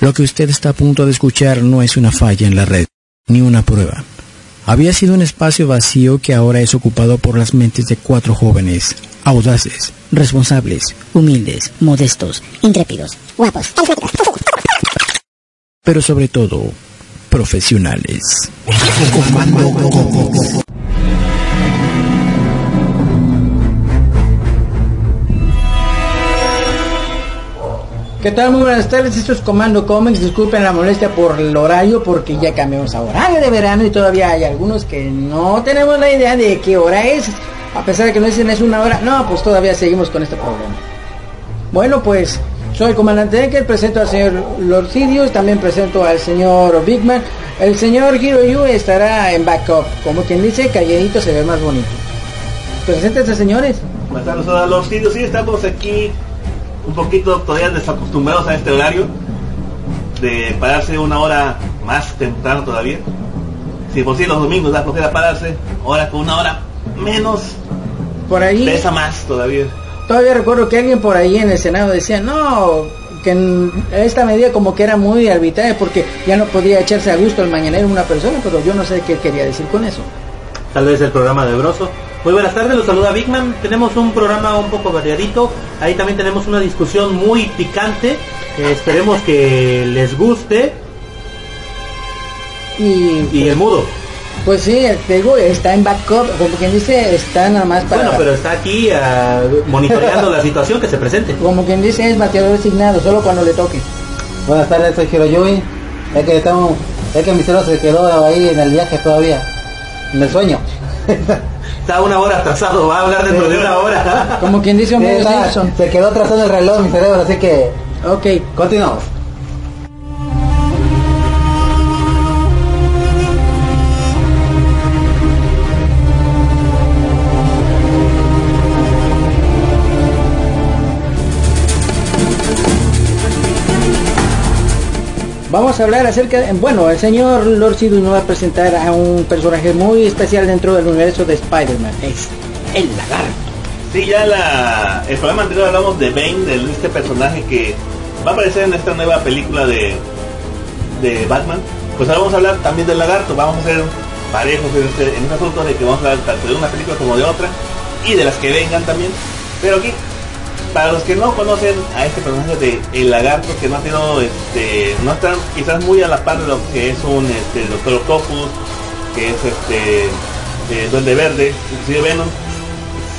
Lo que usted está a punto de escuchar no es una falla en la red, ni una prueba. Había sido un espacio vacío que ahora es ocupado por las mentes de cuatro jóvenes, audaces, responsables, humildes, modestos, intrépidos, guapos, pero sobre todo, profesionales. ¿Qué tal? Muy buenas tardes, esto es Comando Comics. Disculpen la molestia por el horario porque ya cambiamos a horario de verano y todavía hay algunos que no tenemos la idea de qué hora es. A pesar de que nos dicen es una hora, no, pues todavía seguimos con este problema. Bueno, pues soy el comandante Decker, presento al señor Lorcidius, también presento al señor Bigman. El señor Hiroyu estará en backup, como quien dice, calladito se ve más bonito. Preséntense, señores. Buenas tardes sitios, sí, estamos aquí un poquito todavía desacostumbrados a este horario de pararse una hora más temprano todavía. Si por sí los domingos da flojera pararse, ahora con una hora menos Por ahí, pesa más todavía. todavía recuerdo que alguien por ahí en el Senado decía, no, que en esta medida como que era muy arbitraria porque ya no podía echarse a gusto el mañanero una persona, pero yo no sé qué quería decir con eso. tal vez el programa de Broso. Muy buenas tardes, los saluda Bigman. Tenemos un programa un poco variadito. Ahí también tenemos una discusión muy picante. Eh, esperemos que les guste. Y, Y el mudo. pues sí, te digo, está en backup, como quien dice, está nada más para... Bueno, pero está aquí ah, monitoreando la situación que se presente. Como quien dice, es bateador designado, solo cuando le toque. Buenas tardes, soy Hiroyui. Es que estamos, es que mi cero se quedó ahí en el viaje todavía, en el sueño. Está una hora atrasado, va a hablar dentro de una hora. Como quien dice Sí, está- Simpson. se quedó atrasado el reloj mi cerebro, así que Ok, continuamos. Vamos a hablar acerca de... Bueno, el señor Lord Sidus nos va a presentar a un personaje muy especial dentro del universo de Spider-Man. Es el lagarto. Sí, ya la, el programa anterior hablamos de Bane, de este personaje que va a aparecer en esta nueva película de, de Batman. Pues ahora vamos a hablar también del lagarto, vamos a ser parejos en este, en este asunto de que vamos a hablar tanto de una película como de otra y de las que vengan también. Pero aquí, para los que no conocen a este personaje de El Lagarto, que no ha tenido, este, no están quizás muy a la par de lo que es un este, Doctor Octopus, que es este eh, Duende Verde, inclusive Venom,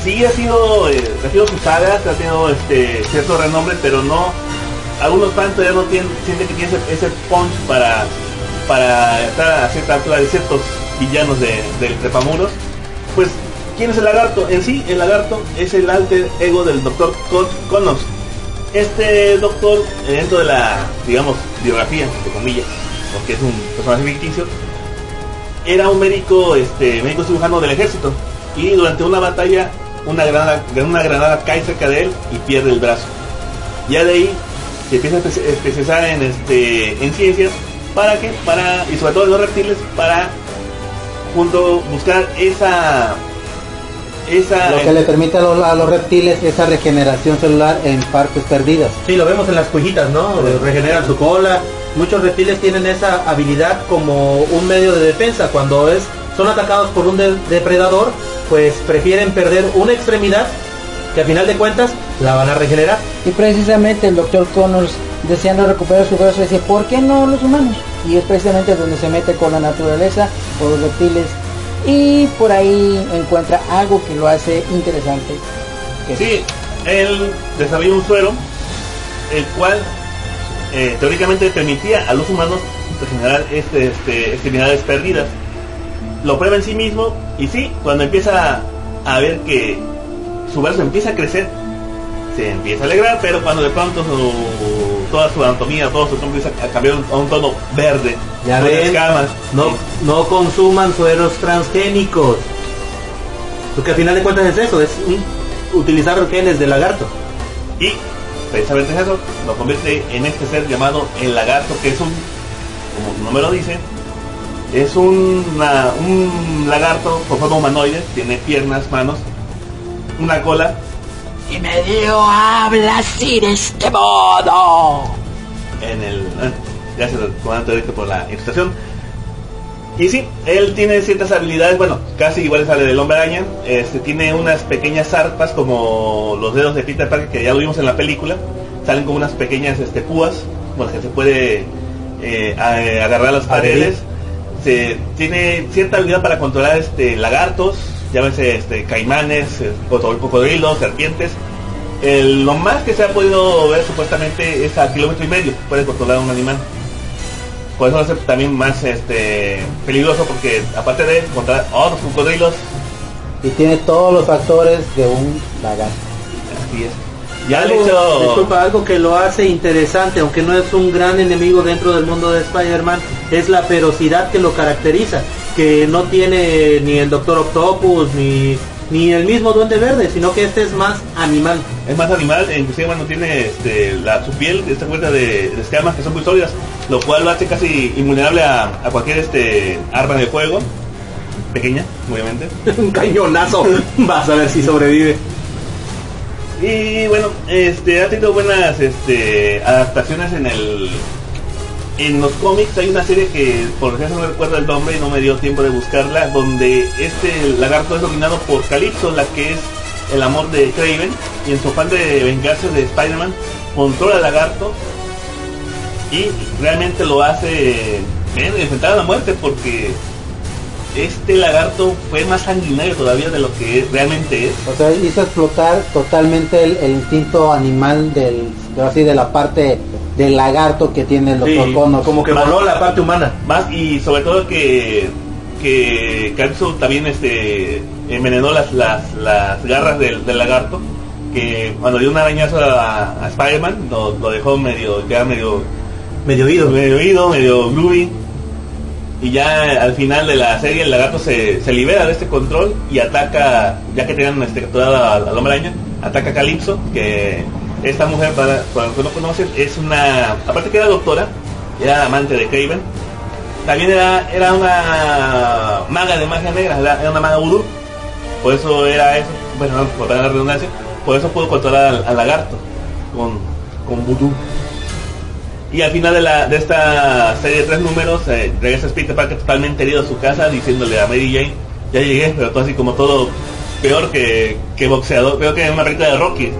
sí ha sido, eh, ha sido su saga, ha tenido este, cierto renombre, pero no, algunos fans todavía no tienen, sienten que tiene ese, ese punch para, para estar a cierta altura de ciertos villanos de, del trepamuros. Pues, ¿quién es el lagarto? En sí, el lagarto es el alter ego del doctor Connors. Este doctor, eh, dentro de la, digamos, biografía, entre comillas, porque es un personaje ficticio, era un médico, este, médico cirujano del ejército y durante una batalla una granada, una granada cae cerca de él y pierde el brazo. Ya de ahí se empieza a espe- especializar en este en ciencias para que para y sobre todo en los reptiles para junto buscar esa esa Lo que le permite a los, a los reptiles esa regeneración celular en partes perdidas. Sí, lo vemos en las cuijitas, ¿no? Regeneran su cola. Muchos reptiles tienen esa habilidad como un medio de defensa. Cuando es, son atacados por un de- depredador, pues prefieren perder una extremidad que a final de cuentas la van a regenerar. Y precisamente el doctor Connors, deseando recuperar su brazo, dice, ¿por qué no los humanos? Y es precisamente donde se mete con la naturaleza, con los reptiles, y por ahí encuentra algo que lo hace interesante. que Sí, él desarrolló un suero, el cual eh, teóricamente permitía a los humanos regenerar este, este, extremidades perdidas. Lo prueba en sí mismo y sí, cuando empieza a ver que su brazo empieza a crecer, se empieza a alegrar, pero cuando de pronto su- toda su anatomía, todo su cuerpo empieza a cambiar a un tono verde, Ya ven, No, no consuman sueros transgénicos. Porque al final de cuentas es eso, es un- utilizar genes de lagarto. Y precisamente eso lo convierte en este ser llamado el lagarto, que es un, como su nombre lo dice, es una- un lagarto con forma humanoide, tiene piernas, manos, una cola y me dio habla así de este modo. En el. eh, Gracias, comandante directo, por la ilustración. Y sí, él tiene ciertas habilidades, bueno, casi iguales a la del hombre araña. Este, tiene unas pequeñas zarpas como los dedos de Peter Parker, que ya lo vimos en la película. Salen como unas pequeñas este, púas, con las que se puede eh, a- agarrar las paredes. Se, tiene cierta habilidad para controlar este, lagartos, llámese este, caimanes, eh, cocodrilos, serpientes. El- lo más que se ha podido ver supuestamente es a kilómetro y medio, puede controlar un animal. Por eso lo hace también más este, peligroso porque aparte de controlar otros cocodrilos, Y tiene todos los factores de un lagarto. así es. Ya le algo, hecho... disculpa, algo que lo hace interesante, aunque no es un gran enemigo dentro del mundo de Spider-Man, es la ferocidad que lo caracteriza, que no tiene ni el Doctor Octopus ni, ni el mismo Duende Verde, sino que este es más animal. Es más animal, e inclusive bueno, tiene este, la, su piel, esta cuenta de, de escamas que son muy sólidas, lo cual lo hace casi invulnerable a, a cualquier este, arma de fuego, pequeña, obviamente. un cañonazo, vas a ver si sobrevive. Y bueno, este ha tenido buenas este, adaptaciones en el en los cómics hay una serie que por ejemplo no recuerdo el nombre y no me dio tiempo de buscarla donde este lagarto es dominado por Calypso, la que es el amor de Craven y en su afán de vengarse de Spider-Man controla al lagarto y realmente lo hace enfrentar a la muerte porque este lagarto fue más sanguinario todavía de lo que realmente es. O sea, hizo explotar totalmente el, el instinto animal del, así de la parte del lagarto que tiene el Sí, doctor Connors. como que voló la parte humana. Más y sobre todo que que Calypso también este envenenó las las, las garras del, del lagarto que cuando dio un arañazo a, a Spider-Man lo, lo dejó medio ya medio Medio oído. medio oído, medio groovy y ya al final de la serie el lagarto se, se libera de este control y ataca ya que tenían este, capturado al, hombre araña ataca a Calypso que esta mujer para, para los que no conocen es una aparte que era doctora era amante de Craven también era, era una maga de magia negra, era, una maga voodoo. Por eso era eso, bueno, no, por la redundancia, por eso pudo controlar al, lagarto con, con voodoo. Y al final de, la, de esta serie de tres números, eh, regresa Peter Parker totalmente herido a su casa diciéndole a Mary Jane, ya llegué, pero todo así como todo peor que, que boxeador, peor que una película de Rocky.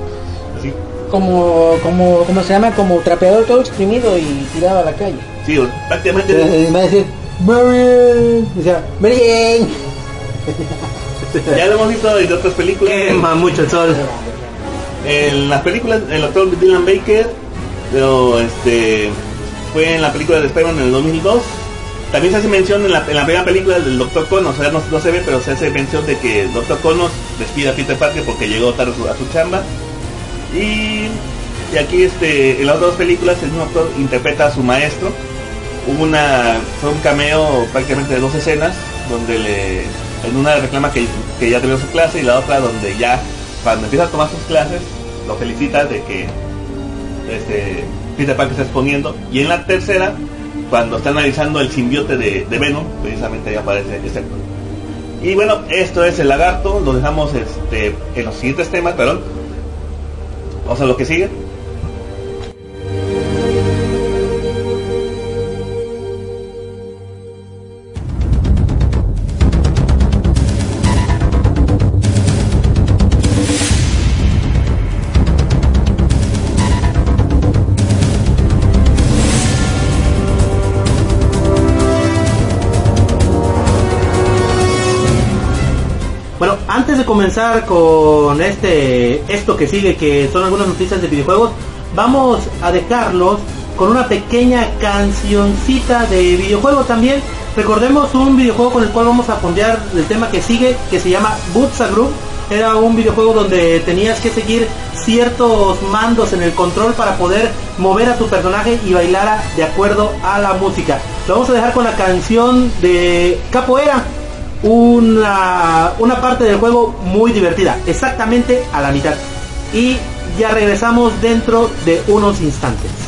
Así, Como, como, ¿cómo se llama? Como trapeador todo exprimido y tirado a la calle. sí, prácticamente... Eh, va a decir, Marian. Decía, Marian. Ya lo hemos visto en otras películas. Quema mucho el sol. En las películas, el actor Dylan Baker, pero este fue en la película de Spider-Man en el 2002. También se hace mención en la, en la primera película del Doctor Connors, o no, no se ve, pero se hace mención de que el Doctor Connors despide a Peter Parker porque llegó tarde a su, a su chamba. Y, y aquí este, en las otras dos películas el mismo actor interpreta a su maestro. Una, fue un cameo prácticamente de dos escenas, donde le, en una reclama que, que ya terminó su clase y la otra donde ya cuando empieza a tomar sus clases lo felicita de que este, Peter Parker está exponiendo. Y en la tercera cuando está analizando el simbiote de, de Venom precisamente ahí aparece este actor. Y bueno esto es el lagarto lo dejamos este, en los siguientes temas perdón. Vamos a lo que sigue comenzar con este esto que sigue, que son algunas noticias de videojuegos, vamos a dejarlos con una pequeña cancioncita de videojuego también. Recordemos un videojuego con el cual vamos a fondear el tema que sigue, que se llama Butsa Group. Era un videojuego donde tenías que seguir ciertos mandos en el control para poder mover a tu personaje y bailar de acuerdo a la música. Lo vamos a dejar con la canción de Capoeira, una, una parte del juego muy divertida, exactamente a la mitad. Y ya regresamos dentro de unos instantes.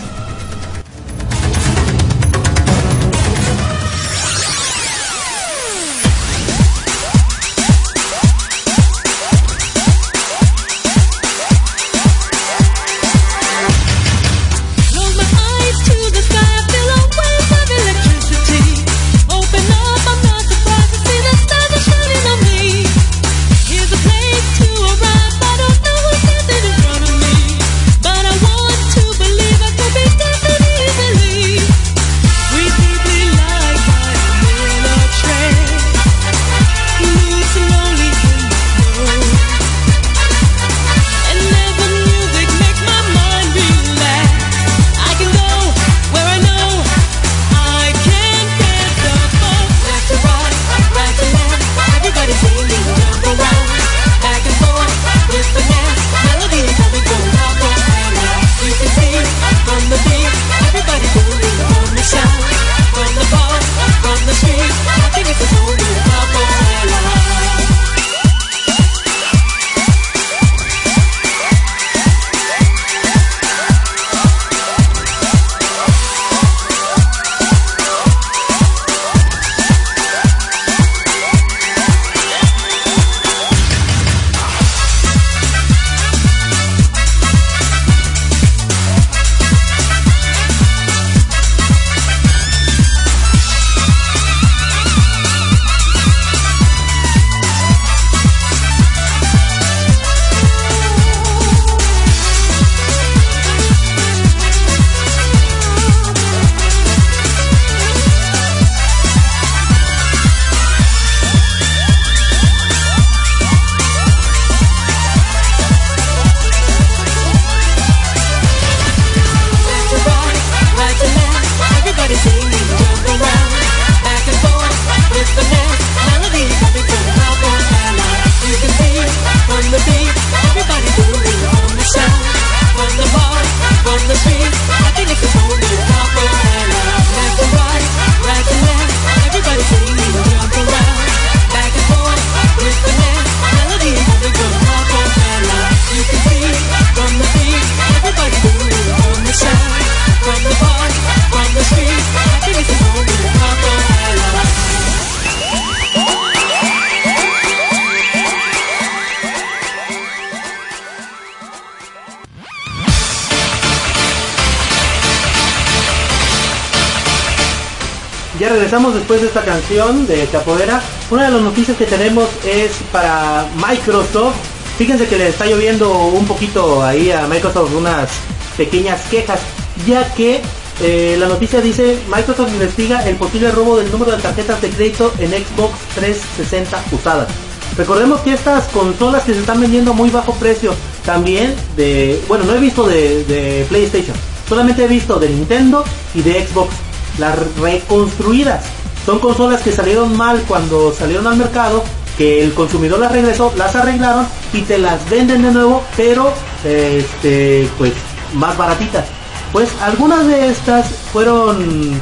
Regresamos después de esta canción de Capoeira. Una de las noticias que tenemos es para Microsoft. Fíjense que le está lloviendo un poquito ahí a Microsoft unas pequeñas quejas, ya que eh, la noticia dice Microsoft investiga el posible robo del número de tarjetas de crédito en Xbox 360 usadas. Recordemos que estas consolas que se están vendiendo a muy bajo precio, también de, bueno, no he visto de PlayStation, solamente he visto de Nintendo y de Xbox, las reconstruidas. Son consolas que salieron mal cuando salieron al mercado, que el consumidor las regresó, las arreglaron y te las venden de nuevo, pero este, pues más baratitas. Pues algunas de estas fueron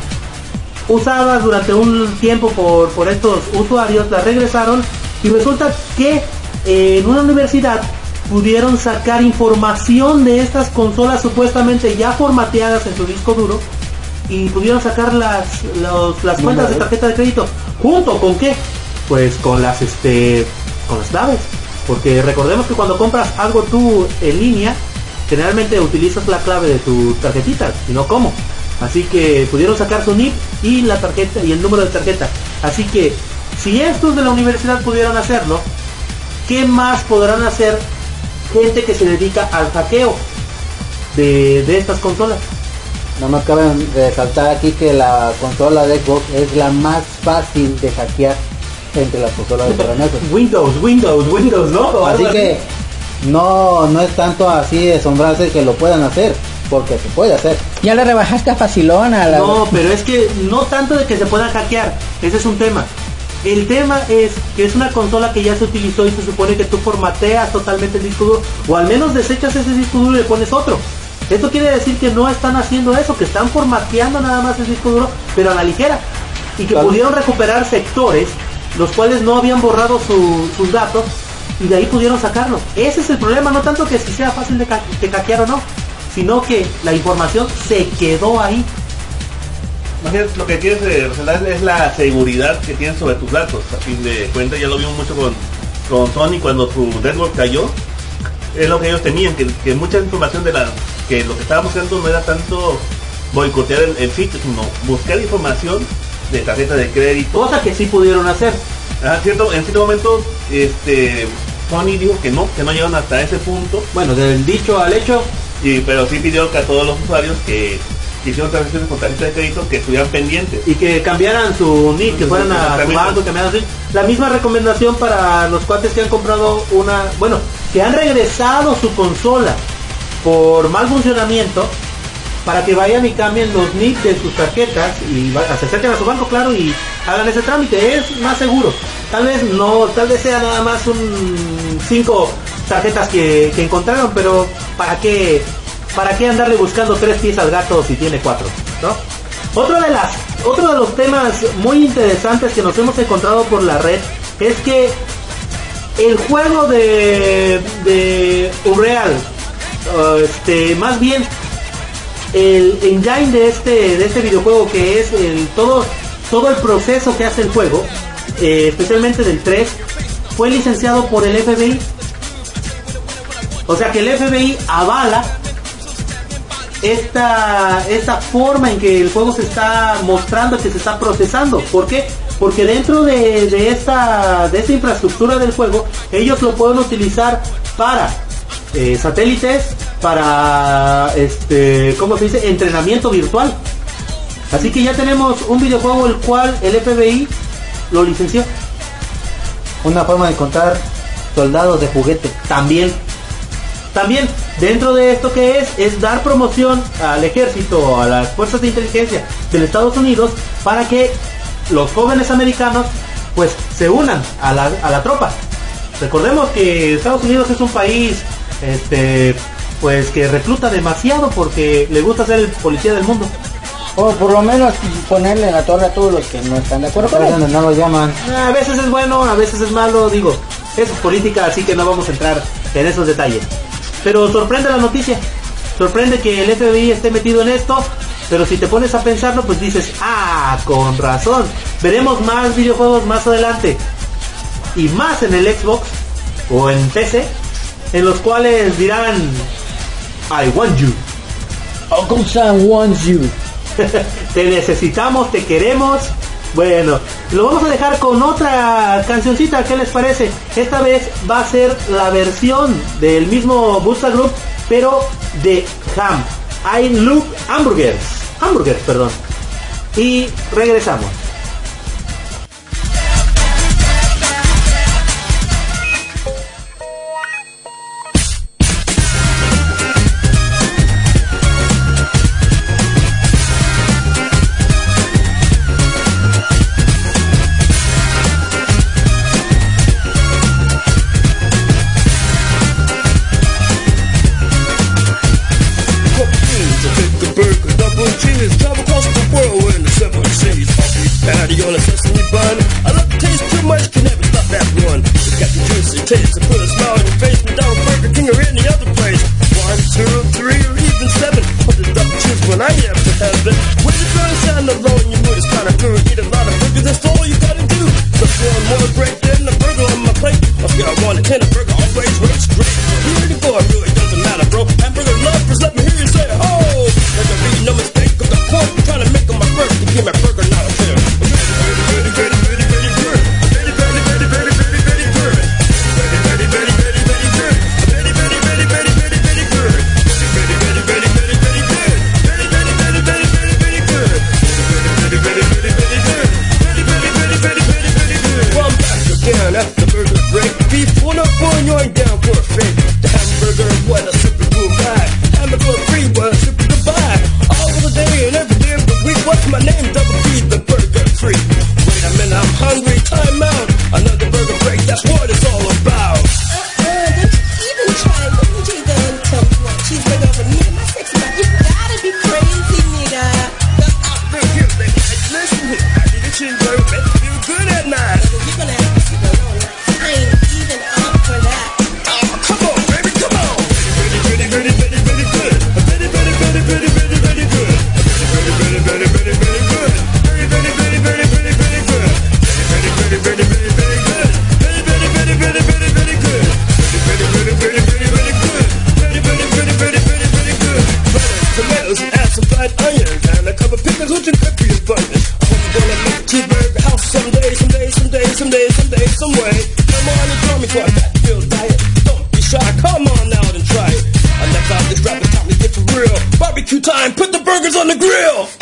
usadas durante un tiempo por, por estos usuarios, las regresaron y resulta que eh, en una universidad pudieron sacar información de estas consolas supuestamente ya formateadas en su disco duro y pudieron sacar las, los- las cuentas de tarjeta de crédito. Junto con qué pues con las este con las claves porque recordemos que cuando compras algo tú en línea generalmente utilizas la clave de tu tarjetita y no cómo. Así que pudieron sacar su NIP y la tarjeta y el número de tarjeta. Así que si estos de la universidad pudieron hacerlo qué más podrán hacer gente que se dedica al hackeo de, de estas consolas Nada más cabe resaltar aquí que la consola de Xbox es la más fácil de hackear entre las consolas de sobremesa. Windows, Windows, Windows, ¿no? Así que no, no es tanto así de asombrarse que lo puedan hacer, porque se puede hacer. Ya le rebajaste a Facilona. a La... No, pero es que no tanto de que se puedan hackear, ese es un tema. El tema es que es una consola que ya se utilizó y se supone que tú formateas totalmente el disco duro, o al menos desechas ese disco duro y le pones otro. Esto quiere decir que no están haciendo eso, que están formateando nada más el disco duro, pero a la ligera. Y que Claro. pudieron recuperar sectores, los cuales no habían borrado su- sus datos, y de ahí pudieron sacarlo. Ese es el problema, no tanto que si sea fácil de, ca- de hackear o no, sino que la información se quedó ahí. Imagínate, lo que quieres eh, resaltar es la seguridad que tienes sobre tus datos. A fin de cuentas, ya lo vimos mucho con, con Sony cuando su network cayó. Es lo que ellos temían, que, que mucha información de la que lo que estaba buscando no era tanto boicotear el, el sitio, sino buscar información de tarjeta de crédito. Cosa que sí pudieron hacer. Cierto, en cierto momento, este, Sony dijo que no, que no llegaron hasta ese punto, Bueno, del dicho al hecho, y, pero sí pidió que a todos los usuarios que hicieron transacciones con tarjeta de crédito que estuvieran pendientes. y que cambiaran su nick, que fueran a su Exactamente. banco, cambiaran su La misma recomendación para los cuates que han comprado una, bueno, que han regresado su consola por mal funcionamiento, para que vayan y cambien los nicks de sus tarjetas y se acerquen a su banco, claro, y hagan ese trámite. Es más seguro. Tal vez no, tal vez sea nada más un cinco tarjetas que, que encontraron, pero ¿para qué, para qué andarle buscando tres pies al gato si tiene cuatro? ¿no? Otro de las, otro de los temas muy interesantes que nos hemos encontrado por la red es que el juego de, de Unreal, este, más bien el engine de este, de este videojuego que es todo, todo el proceso que hace el juego, eh, especialmente del 3, fue licenciado por el FBI. O sea que el FBI avala esta, esta forma en que el juego se está mostrando, que se está procesando. ¿Por qué? Porque dentro de, de esta, de esta infraestructura del juego, ellos lo pueden utilizar para eh, satélites para este cómo se dice entrenamiento virtual. Así que ya tenemos un videojuego el cual el FBI lo licenció. Una forma de encontrar soldados de juguete. También. También dentro de esto que es es dar promoción al ejército a las fuerzas de inteligencia de Estados Unidos para que los jóvenes americanos pues se unan a la, a la tropa. Recordemos que Estados Unidos es un país este, pues que recluta demasiado porque le gusta ser el policía del mundo. O por lo menos ponerle en la torre a todos los que no están de acuerdo con él. No lo llaman. A veces es bueno, a veces es malo, digo. Es política, así que no vamos a entrar en esos detalles. Pero sorprende la noticia. Sorprende que el FBI esté metido en esto. Pero si te pones a pensarlo, pues dices, ah, con razón. Veremos más videojuegos más adelante. Y más en el Xbox o en PC en los cuales dirán I want you. Oh, Ogun-san wants you. te necesitamos, te queremos. Bueno, lo vamos a dejar con otra cancioncita, ¿qué les parece? Esta vez va a ser la versión del mismo Busta Group, pero de Ham. I Look Hamburgers. Hamburgers, perdón. Y regresamos. niggas with your cookies. I'm gonna make your baby house someday, someday, someday, someday, someday, someway. Come on and call me for a fat bill diet. Don't be shy, come on out and try it. I left out this rapper, got me get for real. Barbecue time, put the burgers on the grill.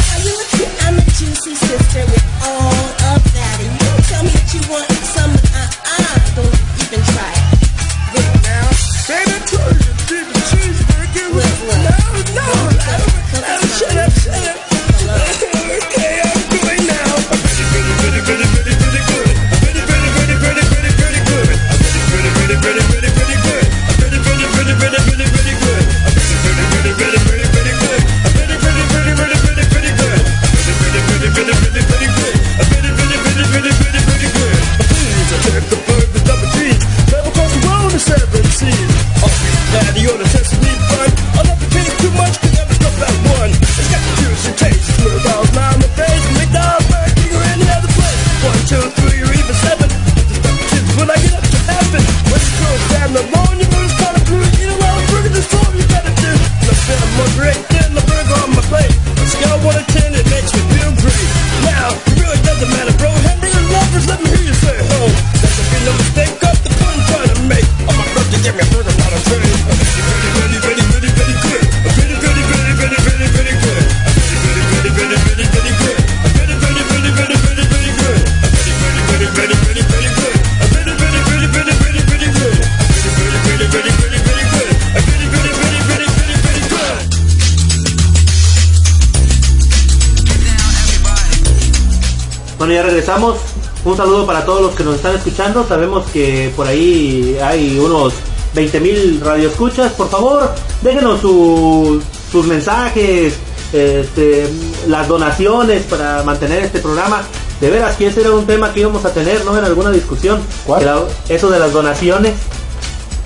Saludo para todos los que nos están escuchando. Sabemos que por ahí hay unos 20 mil radioescuchas. Por favor, déjenos su- sus mensajes, este, las donaciones para mantener este programa. De veras que ese era un tema que íbamos a tener, ¿no? En alguna discusión. ¿Cuál? La- Eso de las donaciones.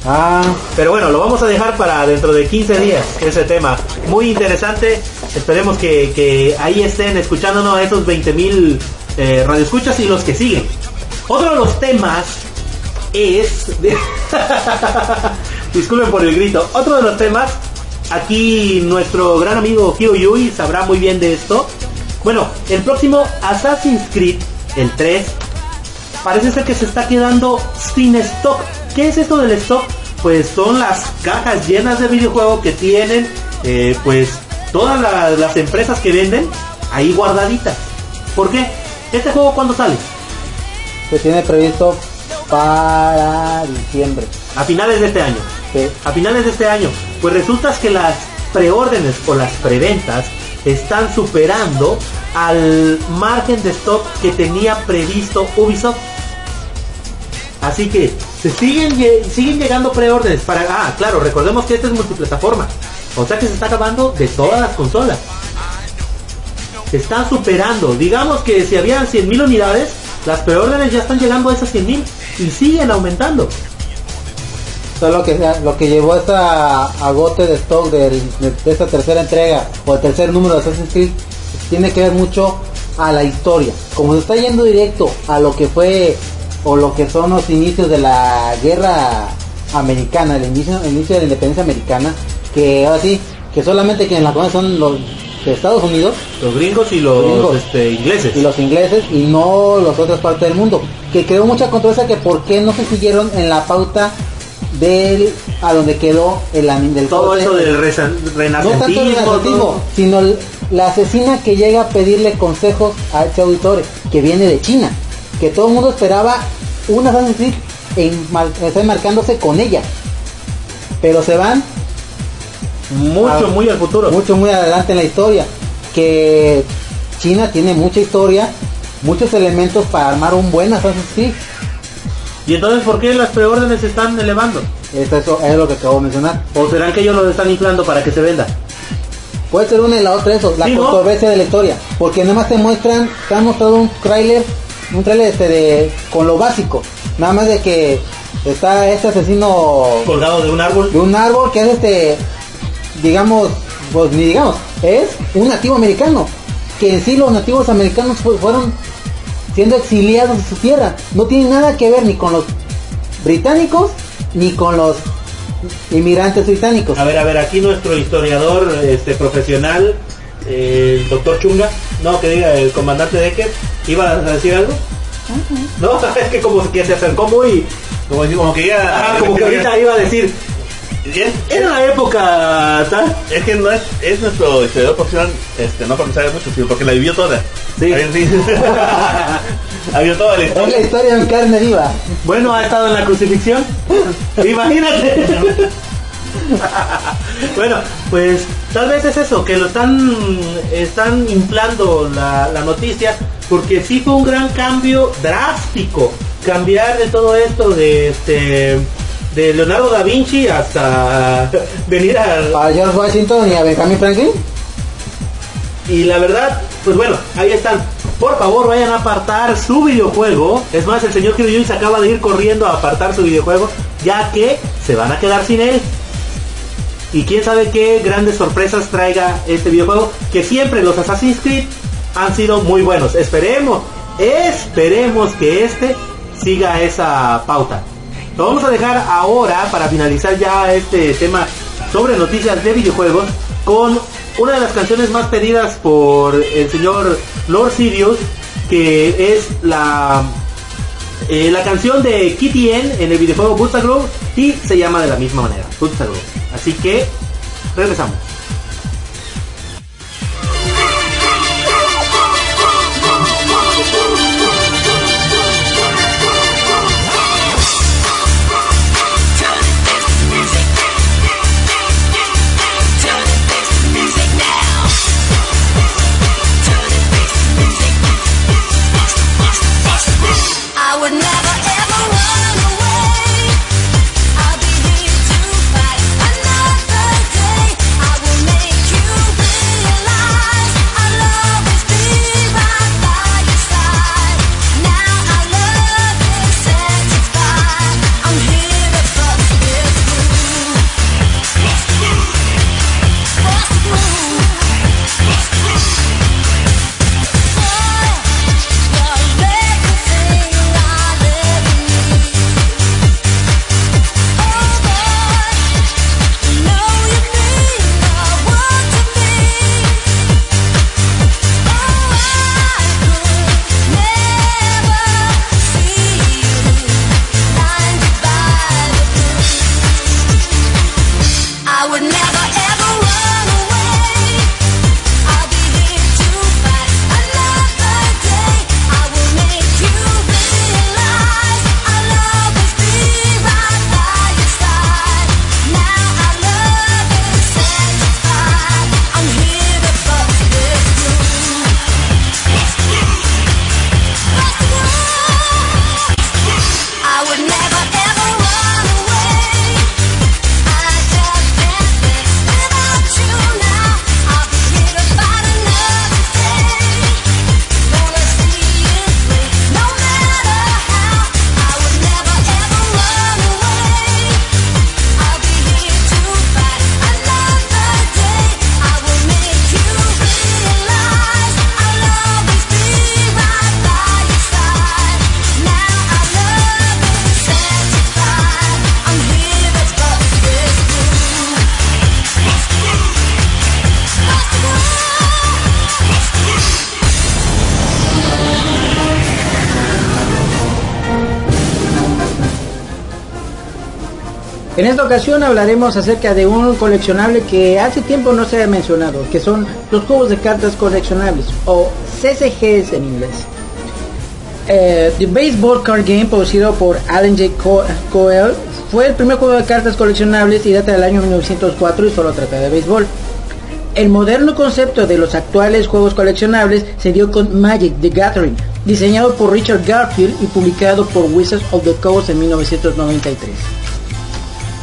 Ah, Pero bueno, lo vamos a dejar para dentro de 15 días, ese tema. Muy interesante. Esperemos que, que ahí estén escuchándonos esos 20 mil eh, radioescuchas y los que siguen. Otro de los temas es... Disculpen por el grito. Otro de los temas, aquí nuestro gran amigo Hiro Yui sabrá muy bien de esto. Bueno, el próximo Assassin's Creed, el 3, parece ser que se está quedando sin stock. ¿Qué es esto del stock? Pues son las cajas llenas de videojuegos que tienen, eh, pues todas la- las empresas que venden ahí guardaditas. ¿Por qué? ¿Este juego cuándo sale? se tiene previsto para diciembre. A finales de este año. Sí. A finales de este año. Pues resulta que las preórdenes o las preventas están superando al margen de stock que tenía previsto Ubisoft. Así que se siguen, siguen llegando preórdenes para... Ah, claro, recordemos que esta es multiplataforma. O sea que se está acabando de todas las consolas. Se están superando. Digamos que si habían 100.000 unidades, las preórdenes ya están llegando a esas 100.000 y siguen aumentando. Eso es lo que, lo que llevó a esta agote de stock de esta tercera entrega o el tercer número de Assassin's Creed tiene que ver mucho a la historia. Como se está yendo directo a lo que fue o lo que son los inicios de la guerra americana, el inicio, el inicio de la independencia americana, que ahora sí, que solamente quienes la conocen son los de Estados Unidos Los gringos y los Gringos. este, ingleses. y los ingleses y no las otras partes del mundo. Que creó mucha controversia que por qué no se siguieron en la pauta del a donde quedó el anim- del Todo corte. eso del resa- no tanto el renacentismo. renacentismo, todo. sino la asesina que llega a pedirle consejos a ese auditor que viene de China, que todo el mundo esperaba una Assassin's Creed en, mar- estar marcándose con ella. Pero se van Mucho, Ah, muy al futuro. mucho muy adelante en la historia que China tiene mucha historia muchos elementos para armar un buen Assassin's Creed ¿Y entonces por qué las preórdenes se están elevando? Esto eso es lo que acabo de mencionar ¿O serán que ellos los están inflando para que se venda? puede ser una y la otra eso la Sí, ¿no? controversia de la historia porque nada más te muestran te han mostrado un tráiler un tráiler este de con lo básico nada más de que está este asesino Colgado de un árbol. de un árbol que es este digamos pues ni digamos es un nativo americano que en sí los nativos americanos fu- fueron siendo exiliados de su tierra no tiene nada que ver ni con los británicos ni con los inmigrantes británicos A ver, a ver, aquí nuestro historiador este profesional, eh, el doctor Chunga, no, que diga, el comandante Decker, ¿iba a decir algo? No, es que como que se acercó muy... Como, como que ya. Ah, como que ahorita iba a decir, era la época tal... es que no es, es nuestro historiador profesional, este, no porque sabe mucho, sino porque la vivió toda. Sí. Ha toda la es la historia. historia en carne viva Bueno, ha estado en la crucifixión. Imagínate. bueno, pues tal vez es eso, que lo están, están inflando la, la noticia, porque sí fue un gran cambio drástico. Cambiar de todo esto de este de Leonardo da Vinci hasta venir a para George Washington y a Benjamin Franklin y la verdad, pues bueno, ahí están. Por favor, vayan a apartar su videojuego. Es más, el señor Kiryuyi se acaba de ir corriendo a apartar su videojuego, ya que se van a quedar sin él. Y quién sabe qué grandes sorpresas traiga este videojuego, que siempre los Assassin's Creed han sido muy buenos. Esperemos, esperemos que este siga esa pauta. Lo vamos a dejar ahora para finalizar ya este tema sobre noticias de videojuegos con una de las canciones más pedidas por el señor Lord Sirius, que es la eh, la canción de Kitty N en el videojuego Bootsaglow y se llama de la misma manera, Bootsaglow. Así que regresamos. Esta ocasión hablaremos acerca de un coleccionable que hace tiempo no se ha mencionado, que son los juegos de cartas coleccionables o CCGs en inglés. Eh, The Baseball Card Game, producido por Alan J. Co- Coel, fue el primer juego de cartas coleccionables y data del año 1904 y solo trata de béisbol. El moderno concepto de los actuales juegos coleccionables se dio con Magic the Gathering, diseñado por Richard Garfield y publicado por Wizards of the Coast en 1993.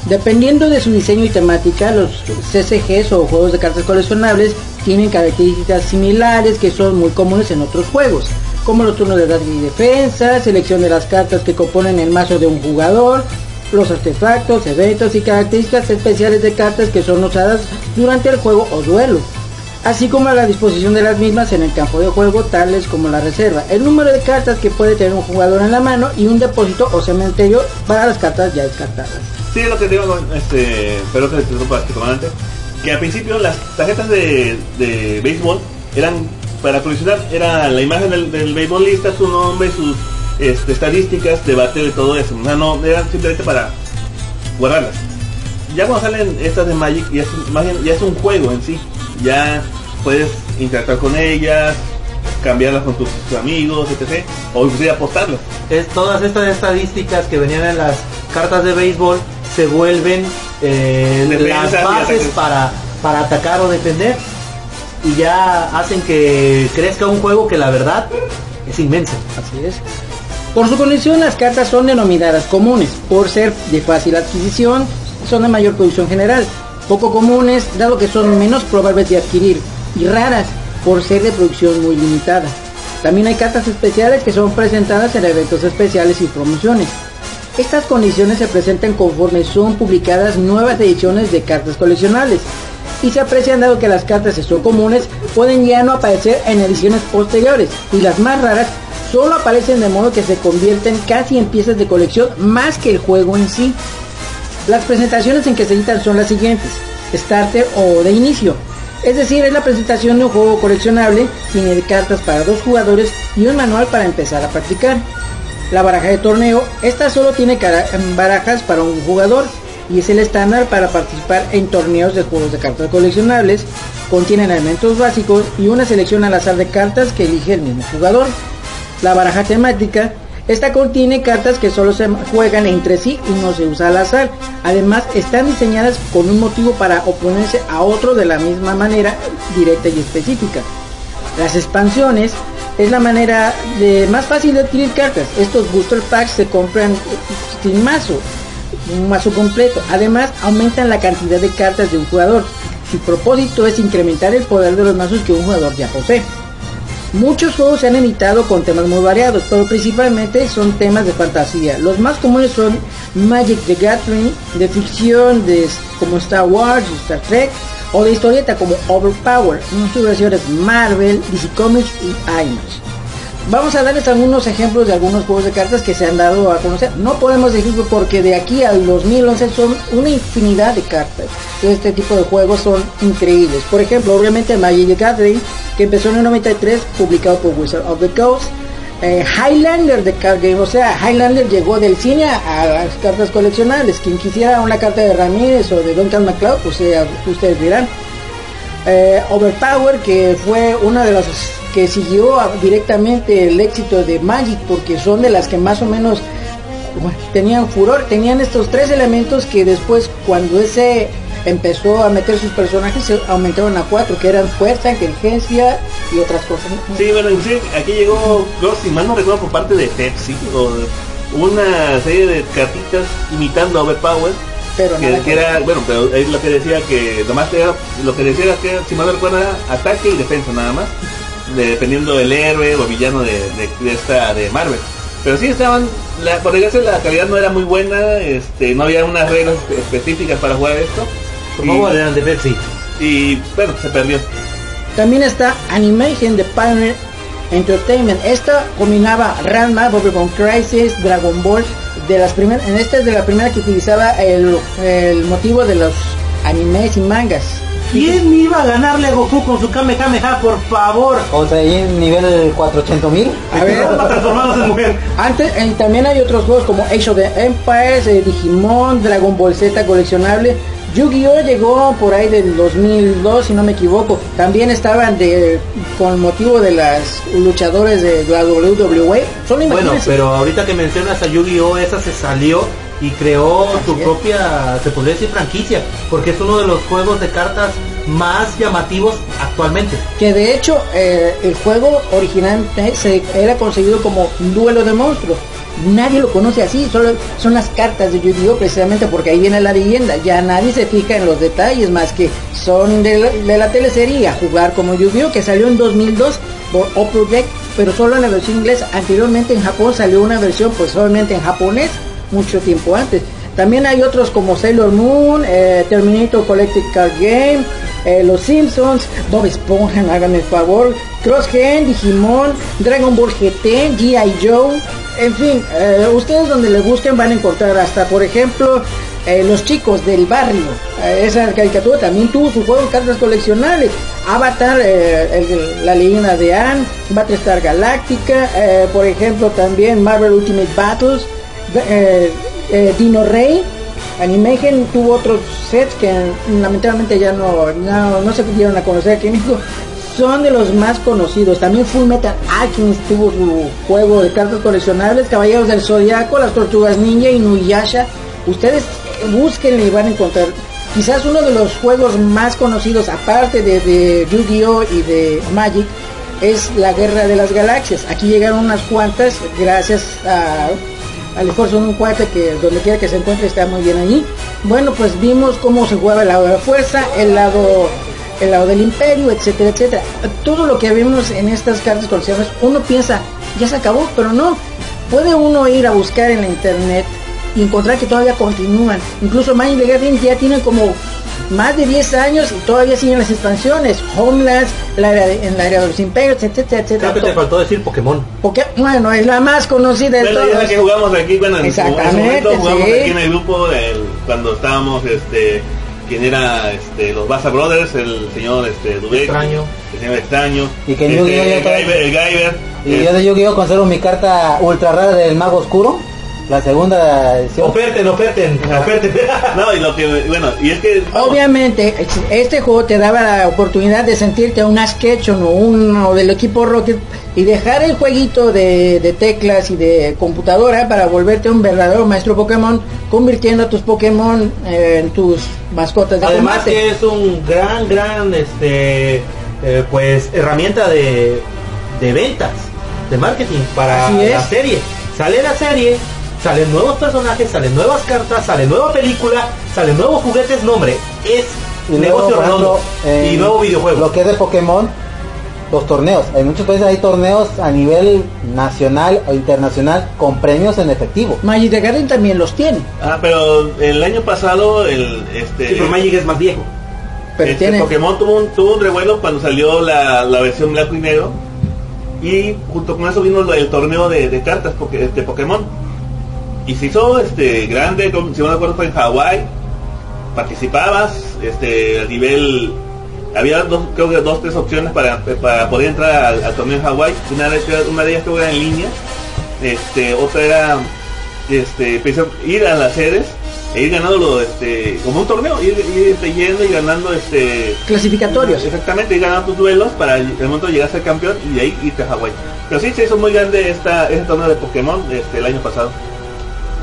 Dependiendo de su diseño y temática, los CCGs o juegos de cartas coleccionables tienen características similares que son muy comunes en otros juegos, como los turnos de ataque y defensa, selección de las cartas que componen el mazo de un jugador, los artefactos, eventos y características especiales de cartas que son usadas durante el juego o duelo, así como la disposición de las mismas en el campo de juego, tales como la reserva, el número de cartas que puede tener un jugador en la mano y un depósito o cementerio para las cartas ya descartadas. Sí, lo que digo, este, pero que te interrumpa, este comandante, que al principio las tarjetas de, de béisbol eran para coleccionar, era la imagen del, beisbolista, su nombre, sus este, estadísticas de todo eso. No, eran simplemente para guardarlas. Ya cuando salen estas de Magic, ya es, un- más bien- ya es un juego en sí. Ya puedes interactuar con ellas, cambiarlas con tus amigos, etc. O inclusive apostarlas. Es, todas estas estadísticas que venían en las cartas de béisbol se vuelven eh, las bases para, para atacar o defender y ya hacen que crezca un juego que la verdad es inmenso. Así es. Por su condición, las cartas son denominadas comunes, por ser de fácil adquisición, son de mayor producción general, poco comunes, dado que son menos probables de adquirir, y raras, por ser de producción muy limitada. También hay cartas especiales que son presentadas en eventos especiales y promociones. Estas condiciones se presentan conforme son publicadas nuevas ediciones de cartas coleccionables y se aprecian dado que las cartas son comunes pueden ya no aparecer en ediciones posteriores y las más raras solo aparecen de modo que se convierten casi en piezas de colección más que el juego en sí. Las presentaciones en que se editan son las siguientes, starter o de inicio. Es decir, es la presentación de un juego coleccionable, tiene cartas para dos jugadores y un manual para empezar a practicar. La baraja de torneo, esta solo tiene cara- barajas para un jugador y es el estándar para participar en torneos de juegos de cartas coleccionables. Contienen elementos básicos y una selección al azar de cartas que elige el mismo jugador. La baraja temática, esta contiene cartas que solo se juegan entre sí y no se usa al azar. Además, están diseñadas con un motivo para oponerse a otro de la misma manera directa y específica. Las expansiones es la manera de más fácil de adquirir cartas. Estos booster packs se compran sin mazo, un mazo completo. Además, aumentan la cantidad de cartas de un jugador. Su propósito es incrementar el poder de los mazos que un jugador ya posee. Muchos juegos se han editado con temas muy variados, pero principalmente son temas de fantasía. Los más comunes son Magic the Gathering, de ficción de, como Star Wars, Star Trek, o de historieta como Overpower, en sus versiones Marvel, DC Comics y IMAX. Vamos a darles algunos ejemplos de algunos juegos de cartas que se han dado a conocer. No podemos decirlo porque de aquí al 2011 son una infinidad de cartas. Este tipo de juegos son increíbles. Por ejemplo, obviamente Magic the Gathering, que empezó en el 93, publicado por Wizard of the Coast. Eh, Highlander de Card o sea, Highlander llegó del cine a las cartas coleccionables. Quien quisiera una carta de Ramírez o de Duncan MacLeod, pues eh, ustedes dirán. Eh, Overpower, que fue una de las que siguió directamente el éxito de Magic, porque son de las que más o menos tenían furor, tenían estos tres elementos que después cuando ese empezó a meter sus personajes se aumentaron a cuatro, que eran fuerza, inteligencia y otras cosas. Sí, bueno, inclusive aquí llegó, creo, si mal no recuerdo, por parte de Pepsi, o una serie de cartitas imitando a Overpower, Pero que, era, bueno, pero es lo que decía que, nomás era, lo que decía era que, si mal no recuerdo, era ataque y defensa nada más, de- dependiendo del héroe o villano de, de, de esta, de Marvel. Pero sí estaban, la, por desgracia la calidad no era muy buena, este, no había unas reglas específicas para jugar esto. Por Y- favor, eran de Pepsi. y bueno, se perdió. También está Animation de Pioneer Entertainment. Esta combinaba Ranma, Bubblegum Crisis, Dragon Ball. De las primeras, en esta es de la primera que utilizaba el, el motivo de los animes y mangas. ¿Quién iba a ganarle a Goku con su Kamehameha, por favor? O sea, ahí en nivel 480 mil. A ver, Transformados en mujer. Antes, eh, también hay otros juegos como Age of the Empires, eh, Digimon, Dragon Ball Z coleccionable. Yu-Gi-Oh llegó por ahí del 2002, si no me equivoco. También estaban de con motivo de las luchadores de la WWE. Son Bueno, pero ahorita que mencionas a Yu-Gi-Oh, esa se salió y creó su es. propia, se podría decir franquicia, porque es uno de los juegos de cartas más llamativos actualmente. que de hecho eh, el juego originalmente se era concebido como un duelo de monstruos. Nadie lo conoce así, solo son las cartas de Yu-Gi-Oh precisamente porque ahí viene la leyenda. Ya nadie se fija en los detalles más que son de la, de la teleserie a jugar como Yu-Gi-Oh que salió en 2002 por Opera Deck, pero solo en la versión inglesa. Anteriormente en Japón salió una versión pues solamente en japonés mucho tiempo antes. También hay otros como Sailor Moon, eh, Terminator Collective Card Game, eh, Los Simpsons, Bob Esponja, háganme el favor, Cross Gen, Digimon, Dragon Ball GT, G.I. Joe, en fin, eh, ustedes donde les busquen van a encontrar hasta, por ejemplo, eh, los chicos del barrio. Eh, esa caricatura también tuvo su juego de cartas coleccionables. Avatar, la leyenda de Anne, Battlestar Galactica, eh, por ejemplo también Marvel Ultimate Battles, Dino Rey, Animation tuvo otros sets que lamentablemente ya no, no, se pudieron a conocer aquí en. Son de los más conocidos. También Full Metal Alchemist tuvo su juego de cartas coleccionables. Caballeros del Zodiaco, las Tortugas Ninja y Nuyasha. Ustedes busquen y van a encontrar. Quizás uno de los juegos más conocidos, aparte de, de Yu-Gi-Oh! y de Magic, es la Guerra de las Galaxias. Aquí llegaron unas cuantas gracias a al esfuerzo de un cuate que donde quiera que se encuentre está muy bien allí. Bueno, pues vimos cómo se jugaba el lado de la fuerza, el lado el lado del imperio, etcétera, etcétera. Todo lo que vimos en estas cartas coleccionables, uno piensa, ya se acabó, pero no. Puede uno ir a buscar en la internet y encontrar que todavía continúan. Incluso Magic the Gathering ya tiene como más de 10 años y todavía siguen las expansiones. Homelands, la era de- en la era de los imperios, etcétera, etcétera. Creo que te faltó decir Pokémon. Porque, bueno, es la más conocida de es la todas. que jugamos aquí, bueno, en su- en su Exactamente, momento jugamos sí. aquí en el grupo del- cuando estábamos, este, quien era, este, los Baza Brothers, el señor, este, Dubek, Extraño. el señor extraño, Y que este, el Guyver, el Guyver, Y eh, yo de Yu-Gi-Oh conservo mi carta ultra rara del Mago Oscuro, la segunda edición. Oferten, oferten, oferten. no, y lo que, bueno, y es que, vamos, Obviamente, este juego te daba la oportunidad de sentirte un Ash Ketchum o uno del equipo Rocket y dejar el jueguito de, de teclas y de computadora para volverte un verdadero maestro Pokémon, convirtiendo a tus Pokémon eh, en tus mascotas de Además combate. que es un gran, gran, este, eh, pues, herramienta de, de ventas, de marketing para la serie. Sale la serie, salen nuevos personajes, salen nuevas cartas, sale nueva película, salen nuevos juguetes, nombre, es Y negocio redondo y nuevo videojuego. Lo que es de Pokémon, los torneos. En muchos países hay torneos a nivel nacional o internacional con premios en efectivo. Magic the Gathering también los tiene, ah, pero el año pasado, el, este, Sí, pero Magic es más viejo. pero Este, tiene... Pokémon tuvo un, tuvo un revuelo cuando salió la, la versión blanco y negro y junto con eso vino el torneo de, de cartas de Pokémon y se hizo este grande, como- si no me acuerdo fue en Hawái, participabas este a nivel había dos, creo que dos tres opciones para, para poder entrar al, al torneo en Hawái. Una de, una de ellas creo que era en línea. Este otra era este ir a las sedes e ir ganándolo este como un torneo ir, ir este, yendo y ganando este Clasificatorios. exactamente ir ganando tus duelos para el momento de llegar a ser campeón y de ahí irte a Hawái. Pero sí se hizo muy grande esta este torneo de Pokémon este el año pasado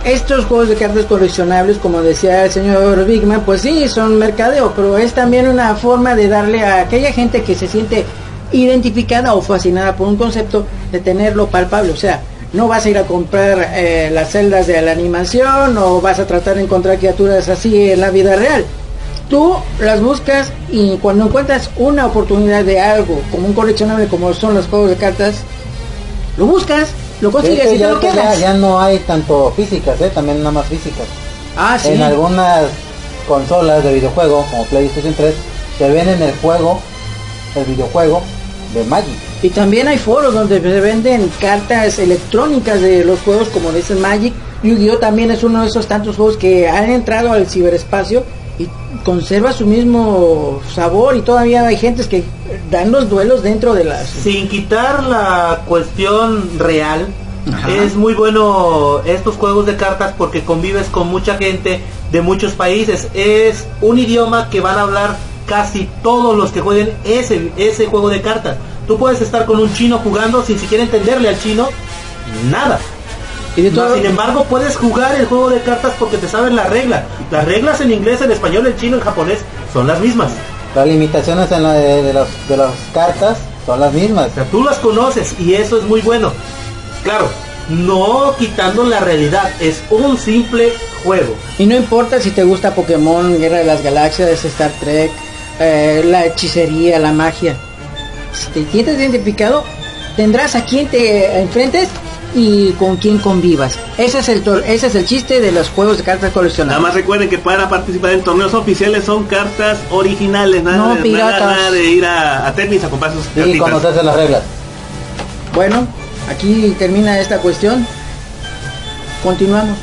Estos juegos de cartas coleccionables, como decía el señor Bigman, pues sí, son mercadeo, pero es también una forma de darle a aquella gente que se siente identificada o fascinada por un concepto de tenerlo palpable. O sea, no vas a ir a comprar eh, las celdas de la animación o vas a tratar de encontrar criaturas así en la vida real. Tú las buscas y cuando encuentras una oportunidad de algo, como un coleccionable como son los juegos de cartas, lo buscas, lo De consigues hecho, y te ya, no hay tanto físicas, ¿eh? también nada más físicas. Ah, sí. En algunas consolas de videojuego, como PlayStation 3, te venden el juego, el videojuego de Magic. Y también hay foros donde se venden cartas electrónicas de los juegos como dice Magic. Yu-Gi-Oh también es uno de esos tantos juegos que han entrado al ciberespacio y conserva su mismo sabor y todavía hay gentes que dan los duelos dentro de las Sin quitar la cuestión real, Ajá. es muy bueno estos juegos de cartas porque convives con mucha gente de muchos países. Es un idioma que van a hablar casi todos los que jueguen ese, ese juego de cartas. Tú puedes estar con un chino jugando sin siquiera entenderle al chino nada. Y de todo sin embargo, puedes jugar el juego de cartas porque te saben la regla. Las reglas en inglés, en español, en chino, en japonés son las mismas. Las limitaciones en la de, de, los- de las cartas son las mismas. O sea, tú las conoces y eso es muy bueno. Claro, no quitando la realidad, es un simple juego. Y no importa si te gusta Pokémon, Guerra de las Galaxias, Star Trek, eh, la hechicería, la magia. Si te sientes identificado, tendrás a quien te enfrentes y con quien convivas. Ese es el tor- ese es el chiste de los juegos de cartas Nada coleccionables. más recuerden que para participar en torneos oficiales son cartas originales, nada, No de, piratas. nada, nada de ir a, a tenis a comprar sus Y cartitas. conocerse las reglas. Bueno, aquí termina esta cuestión. Continuamos.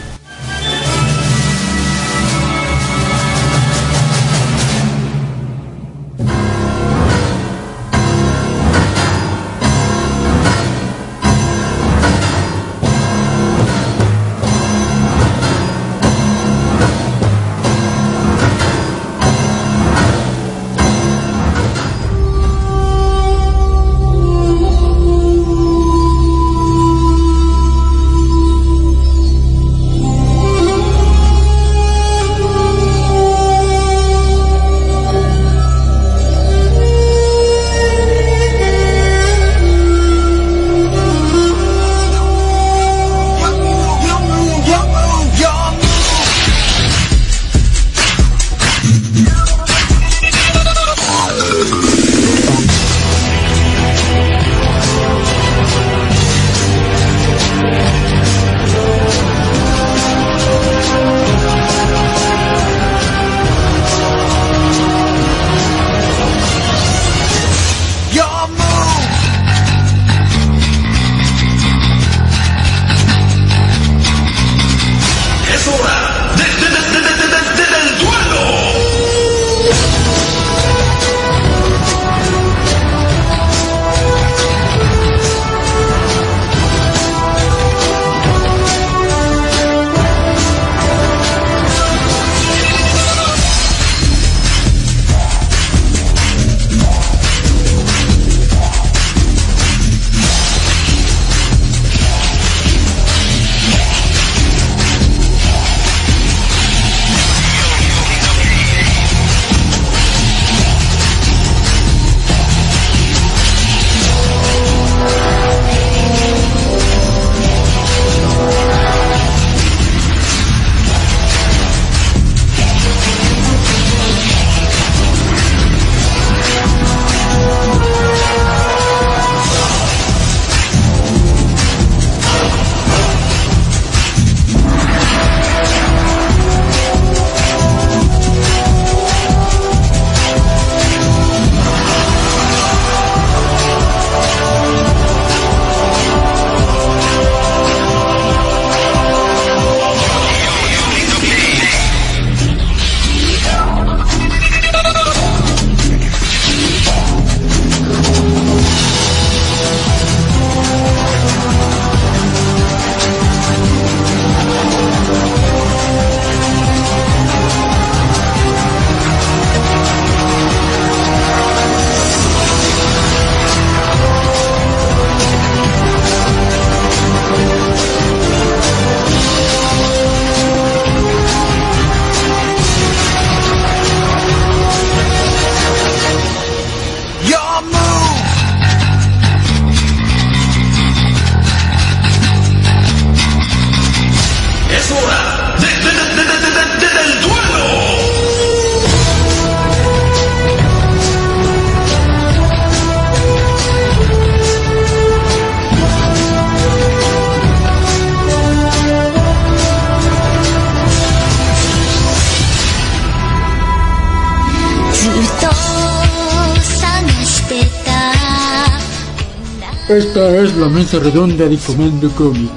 Redonda de Comando Cómic.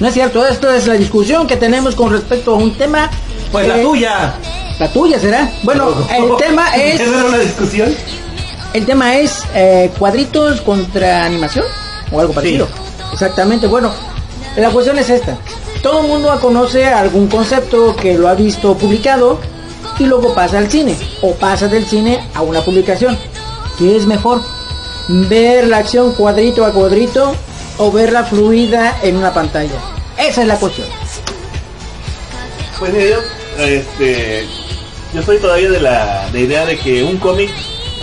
No es cierto, esto es la discusión que tenemos con respecto a un tema. Pues la eh, tuya. La tuya será. Bueno, el tema es. ¿Esa era una discusión? El tema es eh, cuadritos contra animación o algo parecido. Exactamente. Bueno, la cuestión es esta. Todo el mundo conoce algún concepto que lo ha visto publicado y luego pasa al cine o pasa del cine a una publicación. ¿Qué es mejor? Ver la acción cuadrito a cuadrito o verla fluida en una pantalla. Esa es la cuestión. Pues yo, este, yo soy todavía de la de idea de que un cómic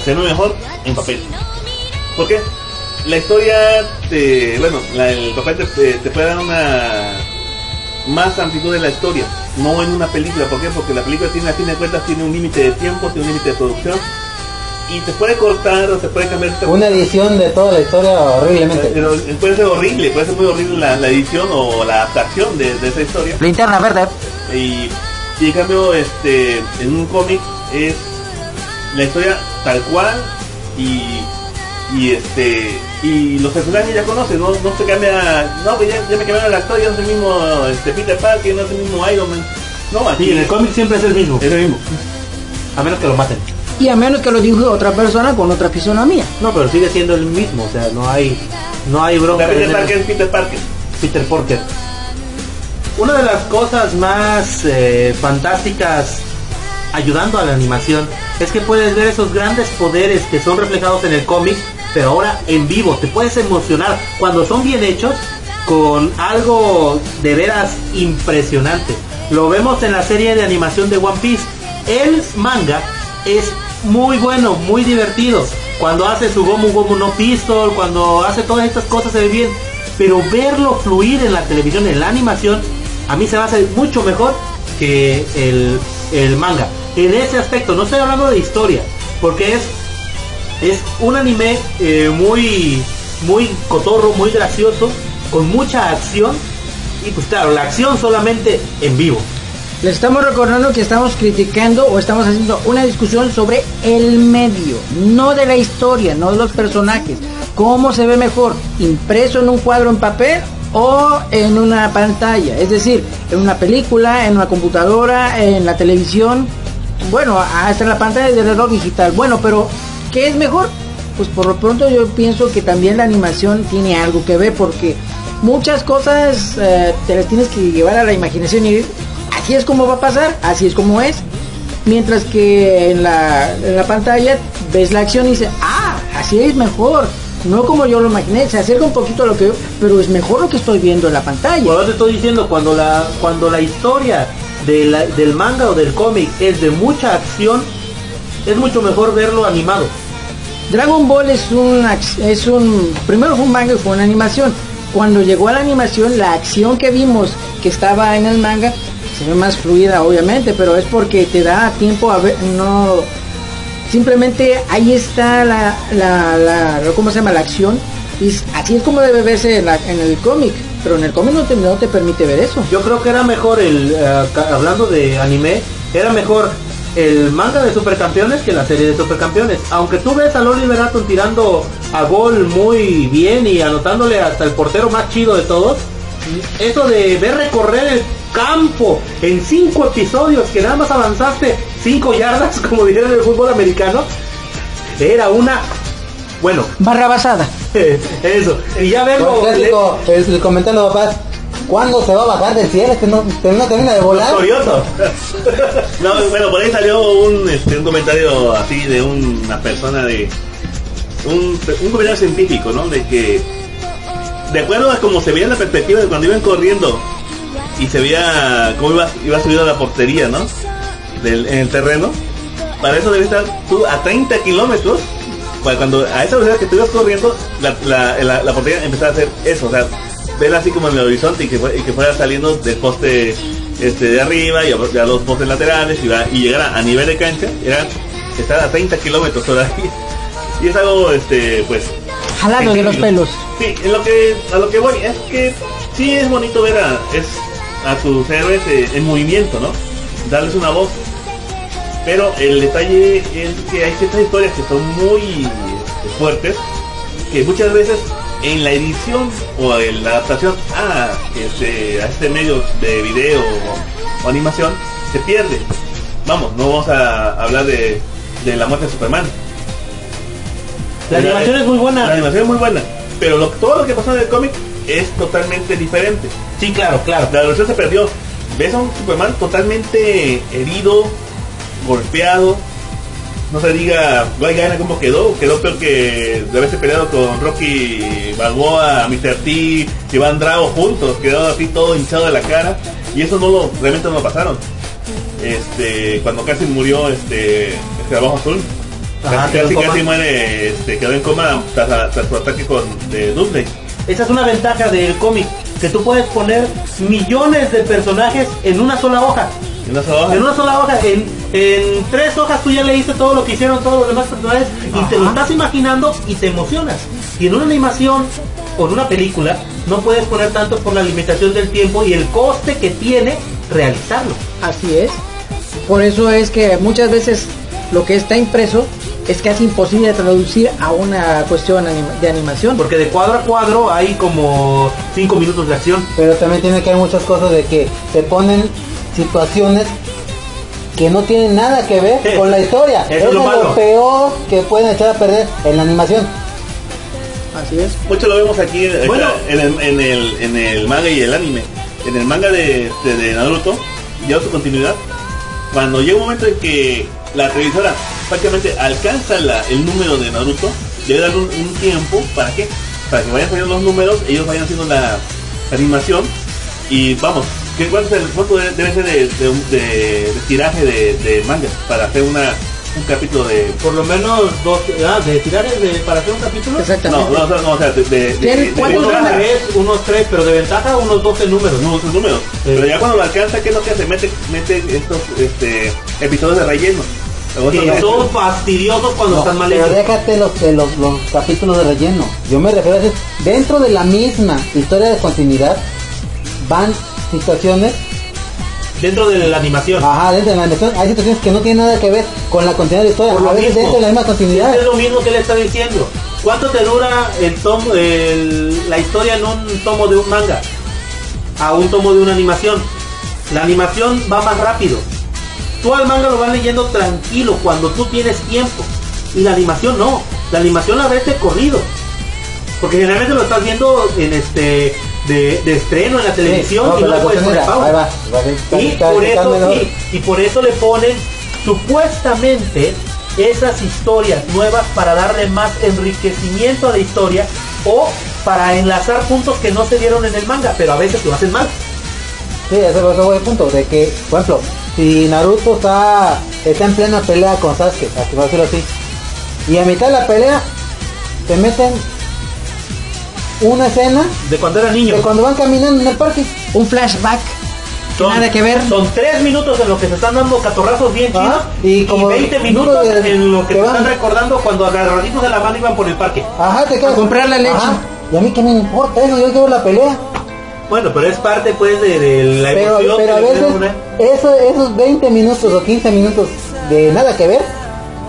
se ve mejor en papel. ¿Por qué? La historia te, bueno, la- el papel te, te- te puede dar una más amplitud de la historia, no en una película. ¿Por qué? Porque la película tiene, a fin de cuentas, tiene un límite de tiempo, tiene un límite de producción y te puede cortar o te puede cambiar. Una edición de toda la historia horriblemente. Pero puede ser horrible, puede ser muy horrible la, la edición o la adaptación de, de esa historia. Linterna verde. Y, y en cambio, este, en un cómic es la historia tal cual y, y este y los personajes ya conocen, no, no se cambia, no, pues ya, ya me cambiaron el actor, ya no es el mismo este, Peter Parker, no es el mismo Iron Man. No, aquí Sí, en el cómic siempre es el mismo. es el mismo. A menos que lo maten. Y a menos que lo dibuje otra persona con otra fisonomía. No, pero sigue siendo el mismo. O sea, no hay, no hay bronca. Parker es Peter Parker. Peter Parker. Una de las cosas más eh, fantásticas ayudando a la animación es que puedes ver esos grandes poderes que son reflejados en el cómic, pero ahora en vivo. Te puedes emocionar cuando son bien hechos con algo de veras impresionante. Lo vemos en la serie de animación de One Piece. El manga es muy bueno, muy divertido. Cuando hace su Gomu Gomu no Pistol, cuando hace todas estas cosas se ve bien. Pero verlo fluir en la televisión, en la animación, a mí se me hace mucho mejor que el, el manga. En ese aspecto, no estoy hablando de historia, porque es es un anime eh, muy muy cotorro, muy gracioso, con mucha acción y pues claro, la acción solamente en vivo. Les estamos recordando que estamos criticando o estamos haciendo una discusión sobre el medio, no de la historia, no de los personajes. ¿Cómo se ve mejor? ¿Impreso en un cuadro en papel o en una pantalla? Es decir, en una película, en una computadora, en la televisión. Bueno, hasta la pantalla de reloj digital. Bueno, pero ¿qué es mejor? Pues por lo pronto yo pienso que también la animación tiene algo que ver porque muchas cosas eh, te las tienes que llevar a la imaginación y así es como va a pasar, así es como es. Mientras que en la, en la pantalla ves la acción y dices, ah, así es mejor. No como yo lo imaginé, se acerca un poquito a lo que yo, pero es mejor lo que estoy viendo en la pantalla. Bueno, te estoy diciendo, cuando la, cuando la historia de la- del manga o del cómic es de mucha acción, es mucho mejor verlo animado. Dragon Ball es un es un primero fue un manga y fue una animación. Cuando llegó a la animación, la acción que vimos que estaba en el manga se ve más fluida, obviamente, pero es porque te da tiempo a ver, no simplemente ahí está la, la, la ¿cómo se llama? La acción. Y así es como debe verse en, el cómic, pero en el cómic no te, no te permite ver eso. Yo creo que era mejor el, eh, hablando de anime, era mejor el manga de Supercampeones que la serie de Supercampeones. Aunque tú ves a Oliver Atom tirando a gol muy bien y anotándole hasta el portero más chido de todos, eso de ver recorrer el campo en cinco episodios que nada más avanzaste cinco yardas, como dirían en el fútbol americano, era una, bueno, Barra basada. eso. Y ya verlo, clásico, el, el comentario de los papás, ¿cuándo se va a bajar del cielo? Este no, este no termina de volar. Torioso. No, bueno, por ahí salió un, este, un comentario así de una persona de un, un comentario científico, ¿no? De que de acuerdo a cómo se veía la perspectiva de cuando iban corriendo y se veía cómo iba, iba subido a la portería, ¿no? Del, en el terreno. Para eso debe estar tú a 30 kilómetros. Para cuando a esa velocidad que tú ibas corriendo, la, la, la, la portería empezaba a hacer eso, o sea, verla así como en el horizonte y que, y que fuera saliendo del poste este, de arriba y a, los postes laterales y, va- y llegar a, a nivel de cancha, era estar a 30 kilómetros todavía. Y es algo, este, pues, Jalado de los pelos. Sí, en lo que, a lo que voy es que sí es bonito ver a, es, a tus héroes eh, en movimiento, ¿no? Darles una voz. Pero el detalle es que hay ciertas historias que son muy fuertes, que muchas veces en la edición o en la adaptación a este, a este medio de video o, o animación se pierde. vamos, no vamos a hablar de, de la muerte de Superman. La animación es muy buena. La animación es muy buena, pero lo- todo lo que pasó en el cómic es totalmente diferente. Sí, claro, claro. La versión se perdió. Ves a un Superman totalmente herido, golpeado. No se diga, Guy Gana cómo quedó. Quedó peor que de haberse peleado con Rocky Balboa, Mr. T, Iván Drago juntos. Quedó así todo hinchado de la cara. Y eso no lo, realmente no lo pasaron. Este, cuando casi murió este, este abajo azul. Ajá, casi, casi, muere, este, quedó en coma tras, tras su ataque con de Doomsday. Esa es una ventaja del cómic, que tú puedes poner millones de personajes en una sola hoja. En una sola hoja. En una sola hoja, en, en tres hojas tú ya leíste todo lo que hicieron todos los demás personajes y te lo estás imaginando y te emocionas. Y en una animación o en una película no puedes poner tanto por la limitación del tiempo y el coste que tiene realizarlo. Así es. Por eso es que muchas veces lo que está impreso es casi imposible de traducir a una cuestión anima- de animación. Porque de cuadro a cuadro hay como cinco minutos de acción. Pero también tiene que haber muchas cosas de que se ponen situaciones que no tienen nada que ver Sí. con la historia. Eso es Eso es lo lo, peor que pueden echar a perder en la animación. Así es. Mucho lo vemos aquí eh, Bueno. en, el, en, el, en el manga y el anime. En el manga de, de, de Naruto, lleva su continuidad. Cuando llega un momento en que la televisora prácticamente alcanza la- el número de Naruto, debe dar un, un tiempo, ¿para qué? Para que vayan saliendo los números, ellos vayan haciendo la animación y vamos, ¿qué, ¿cuánto, es el- cuánto debe debe ser de, de, un- de- de tiraje de, de manga para hacer una, un capítulo de... Por lo menos dos, ah, de tirares de, para hacer un capítulo. No, Exactamente. no, no, no, o sea, de... de, de- ¿Tiene de- de- cuántos de- Unos tres, unos tres, pero de ventaja unos 12 números. no, sus números. Pero ya cuando lo alcanza, ¿qué es lo que hace? Mete, mete estos este, episodios de relleno. Que son fastidiosos cuando No, están mal pero hechos. déjate los, de los, los capítulos de relleno. Yo me refiero a decir, dentro de la misma historia de continuidad van situaciones, Dentro de la animación. ajá, dentro de la animación hay situaciones que no tienen nada que ver con la continuidad de la historia. Por lo A veces mismo. dentro de la misma continuidad. Es lo mismo que le está diciendo. ¿Cuánto te dura el tomo, el- la historia en un tomo de un manga? A un tomo de una animación. La animación va más rápido. Tú al manga lo vas leyendo tranquilo cuando tú tienes tiempo. Y la animación no. La animación la ves de corrido. Porque generalmente lo estás viendo en este de, de estreno en la televisión no, y no le puedes poner pausa. Y por eso sí, y por eso le ponen supuestamente esas historias nuevas para darle más enriquecimiento a la historia o para enlazar puntos que no se dieron en el manga, pero a veces lo hacen mal. Sí, ese fue el punto, de que, por ejemplo, si Naruto está, está en plena pelea con Sasuke, así va a decirlo así, y a mitad de la pelea te meten una escena De cuando era niño. de cuando van caminando en el parque. Un flashback. Son- nada que ver. Son tres minutos en lo que se están dando catorrazos bien chidos Ah, y como 20 duro minutos de- en lo que que te van- están recordando cuando agarraditos de la mano iban por el parque. Ajá, te quedas. A comprar la leche. Ajá, Y a mí que me importa eso, yo quiero la pelea. Bueno, pero es parte pues de, de la Pero, emoción pero a le quieren veces eso- esos 20 minutos o 15 minutos de nada que ver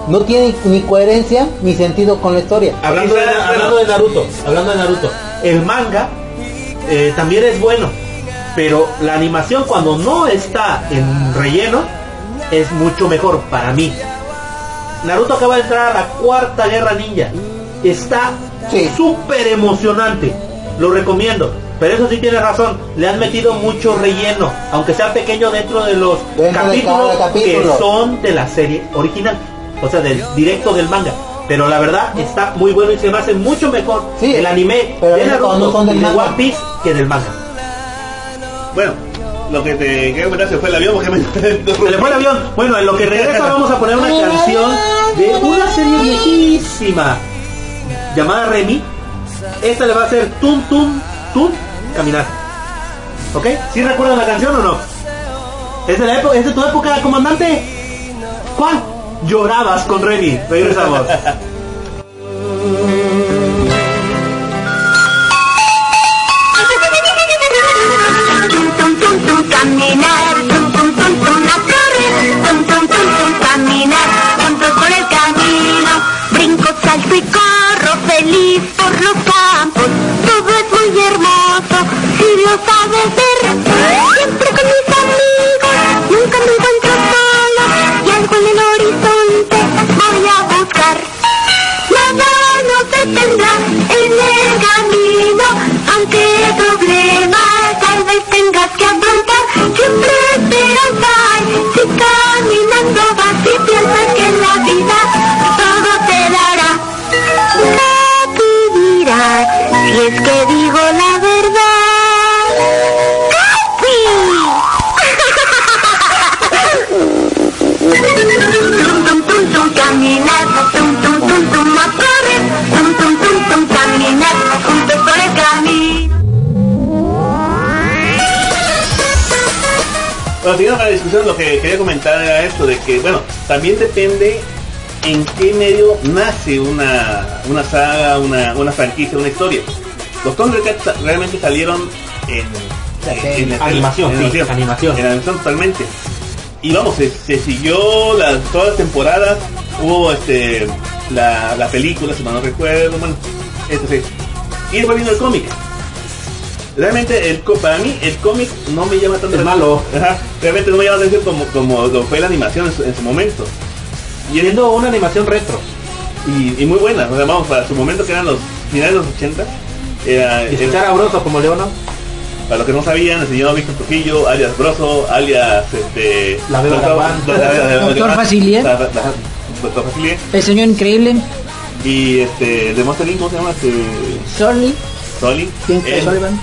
no tienen ni coherencia ni sentido con la historia. Hablando de, hablando Naruto, hablando de Naruto, el manga eh, también es bueno, pero la animación cuando no está en relleno es mucho mejor para mí. Naruto acaba de entrar a la cuarta guerra ninja. Está Sí. súper emocionante. Lo recomiendo. Pero eso sí tiene razón. Le han metido mucho relleno. Aunque sea pequeño dentro de los Dentro capítulos capítulo. que son de la serie original. O sea, del directo del manga. Pero la verdad está muy bueno y se me hace mucho mejor Sí, el anime pero de Naruto son del y de manga. One Piece que del manga. Bueno, lo que te quería comentar se fue el avión porque me... Se le fue el avión. Bueno, en lo que regresa vamos a poner una canción de una serie viejísima llamada Remy. Esta le va a hacer tum tum tum caminar. ¿Ok? ¿Sí recuerdan la canción o no? ¿Es de, la época, ¿Es de tu época, comandante? ¿Cuál? Llorabas con Remy. Regresamos. Salto y corro feliz por los campos, es muy hermoso, si Dios sabe ver, La discusión, lo que quería comentar era esto, de que, bueno, también depende en qué medio nace una, una saga, una, una franquicia, una historia. Los Thundercats realmente salieron en, en- en- Animación, en sí, animación. En animación totalmente. Y vamos, se, se siguió las, todas las temporadas, hubo este la, la película, si mal no recuerdo, bueno, este sí. Y después vino el cómic. Realmente, el, co- para mí, el cómic no me llama tanto Es la- malo. Ajá, realmente no me llama la atención como, como lo fue la animación en su, en su momento. Y, es- Viendo una animación retro. y, y muy buena, o sea, vamos, para su momento que eran los finales de los 80, era, Y era- Broso como Leono. para los que no sabían, el señor Víctor Trujillo, alias Broso, alias este La Beba Doctor- Facilier. La- la- Doctor Facilier. El señor increíble, Y este de Monster ¿cómo se llama? Este, Solly, Soli. King Él, Sullivan.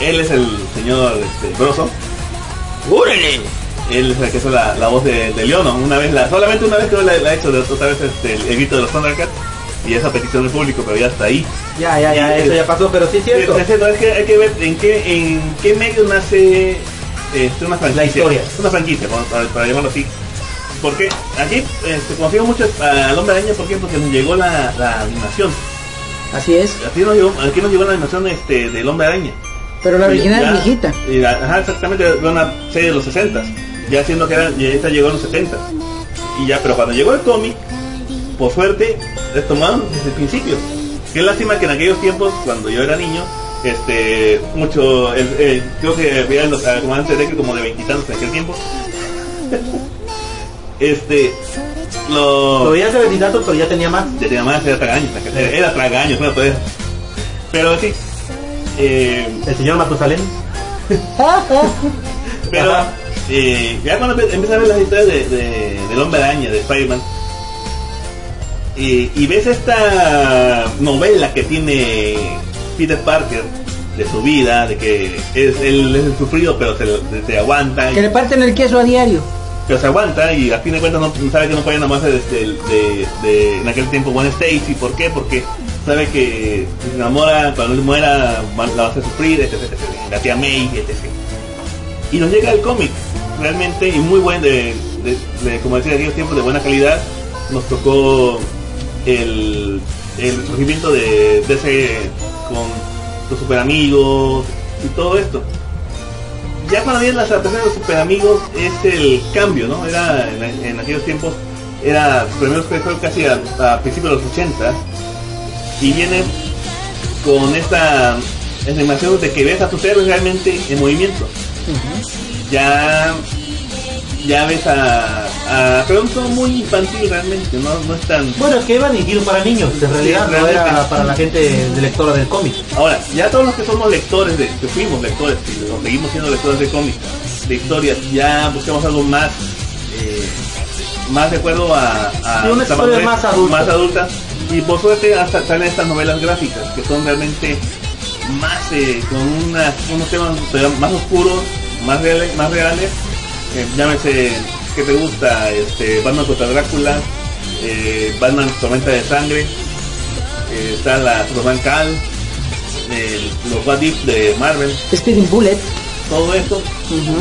Él es el señor este, Broso. Él es el que hizo la, la voz de, de Leono. Una vez la, solamente una vez que la, la ha hecho de otra vez este, el, el grito de los Thundercats. Y esa petición del público, pero ya está ahí. Ya, ya, ya, eso ya pasó, pero sí es cierto. Es cierto, es que hay que ver en qué, en qué medio nace este, una franquicia. La historia. Una franquicia, para, para llamarlo así. Porque aquí este, conocimos mucho al hombre araña, ¿por qué? Porque nos llegó la, la animación. Así es. Aquí nos llegó, aquí nos llegó la animación este, del hombre araña. Pero la original Ya- viejita. y la- ajá, exactamente, era una serie de los 60 Ya siendo que era, y esta llegó en los 70 Y ya, pero cuando llegó el cómic, por suerte, retomaron desde el principio. Qué lástima que en aquellos tiempos, cuando yo era niño, este, mucho, el- el- creo que había los al comandante de como de veintitantos en aquel tiempo. este, lo... Lo veías de veintitantos, pero ya tenía más. Ya tenía más, era tragaños, era, era tragaños, no podía. Pero sí, eh, El señor Matusalén. pero eh, ya cuando empiezas a ver las historias de, de- del hombre araña, de Spider-Man, y, y ves esta novela que tiene Peter Parker de su vida, de que es, él es el sufrido, pero se, se aguanta. Que le parten el queso a diario. pero se aguanta y a fin de cuentas no, sabe que no puede enamorarse de, de, de- de- en aquel tiempo Gwen Stacy, ¿por qué? Porque sabe que se enamora, cuando él muera la va a sufrir, etc, etc, la tía May, etc. Y nos llega el cómic, realmente, y muy buen, de, como decía, de aquellos tiempos de buena calidad, nos tocó el, el surgimiento de, de ese con los super amigos y todo esto ya cuando vienen las adaptaciones de los super amigos es el cambio, ¿no? Era en, aquellos tiempos, era los primeros casi a, a principios de los 80 y viene con esta animación de que ves a tus héroes realmente en movimiento. Ya ya ves a, a pero un tono muy infantil realmente, no, no es tan Bueno, es que iba dirigido para niños, en realidad Sí, no era para la gente de lectora del cómic. Ahora, ya todos los que somos lectores, de, que fuimos lectores, y o seguimos siendo lectores de cómics, de historias, ya buscamos algo más, eh, más de acuerdo a, a Sí, una historia más adulta. más adulta. Y por suerte hasta salen estas novelas gráficas, que son realmente más, eh, con unos temas más oscuros, más reales, más reales. Eh, llámese, que te gusta? Este, Batman contra Drácula, eh, Batman Tormenta de Sangre, eh, está la Superman Cal, los What If de Marvel, Speeding Bullet. todo esto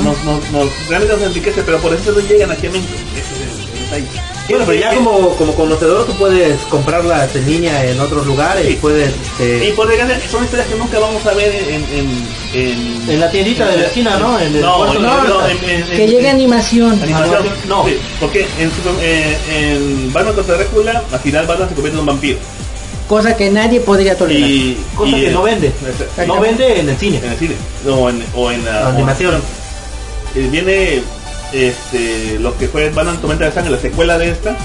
nos, nos, nos- realmente nos enriquece, pero por eso no llegan aquí a México. Ese es el- el detalle. Bueno, pero ya como, como conocedor tú puedes comprarlas en línea en otros lugares y puedes Y este, por desgracia son historias que nunca vamos a ver en... en, en, en la tiendita de la esquina, ¿no? En el no, puerto no, no, la en, en- Que en- llegue en- animación. animación. No. Sí, porque en, eh, en Batman contra Drácula, al final Batman se convierte en un vampiro. Cosa que nadie podría tolerar. Y, Cosa y, que no vende. No vende en el cine. en el cine o en, o en la La animación. Eh, viene este lo que fue Batman Tormenta de Sangre, la secuela de esta,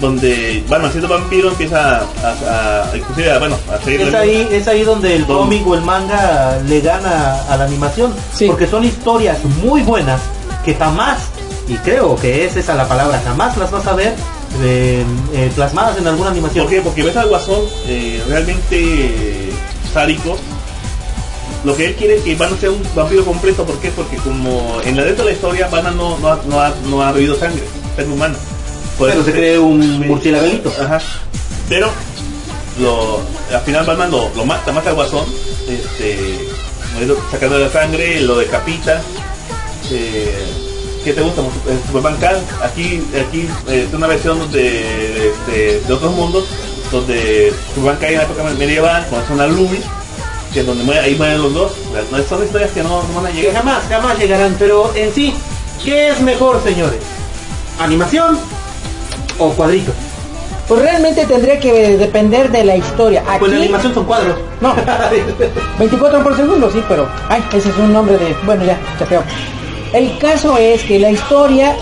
donde Batman siendo vampiro empieza a, a, a- inclusive a, bueno, a seguir Es ahí, es ahí donde el cómic o el manga le gana a la animación. Sí. Porque son historias muy buenas que jamás, y creo que es esa la palabra, jamás las vas a ver eh, eh, plasmadas en alguna animación. ¿Por qué? Porque ves al guasón eh, realmente eh, sádico. Lo que él quiere es que Batman sea un vampiro completo. ¿Por qué? Porque como en la dentro de la historia, Batman no, no, ha, no, ha, no ha bebido sangre, sangre humana. Por Pero se cree un murciélaguito. Ajá. Pero lo, al final Batman lo, lo mata, mata al guasón, este, sacando la sangre, lo decapita. Eh, ¿Qué te gusta? Eh, Superman Kal, aquí, aquí eh, es una versión de, de, de otros mundos donde Superman cae en la época medieval, con una Loomis, que donde muere- ahí mueren los dos. No, son historias que no, no van a Que llegar. jamás, jamás llegarán. Pero en sí, ¿qué es mejor, señores? ¿Animación o cuadritos? Pues realmente tendría que depender de la historia. Aquí, Pues la animación son cuadros. No. 24 por segundo, sí, pero... Ay, ese es un nombre de... Bueno, ya, chapeo. El caso es que la historia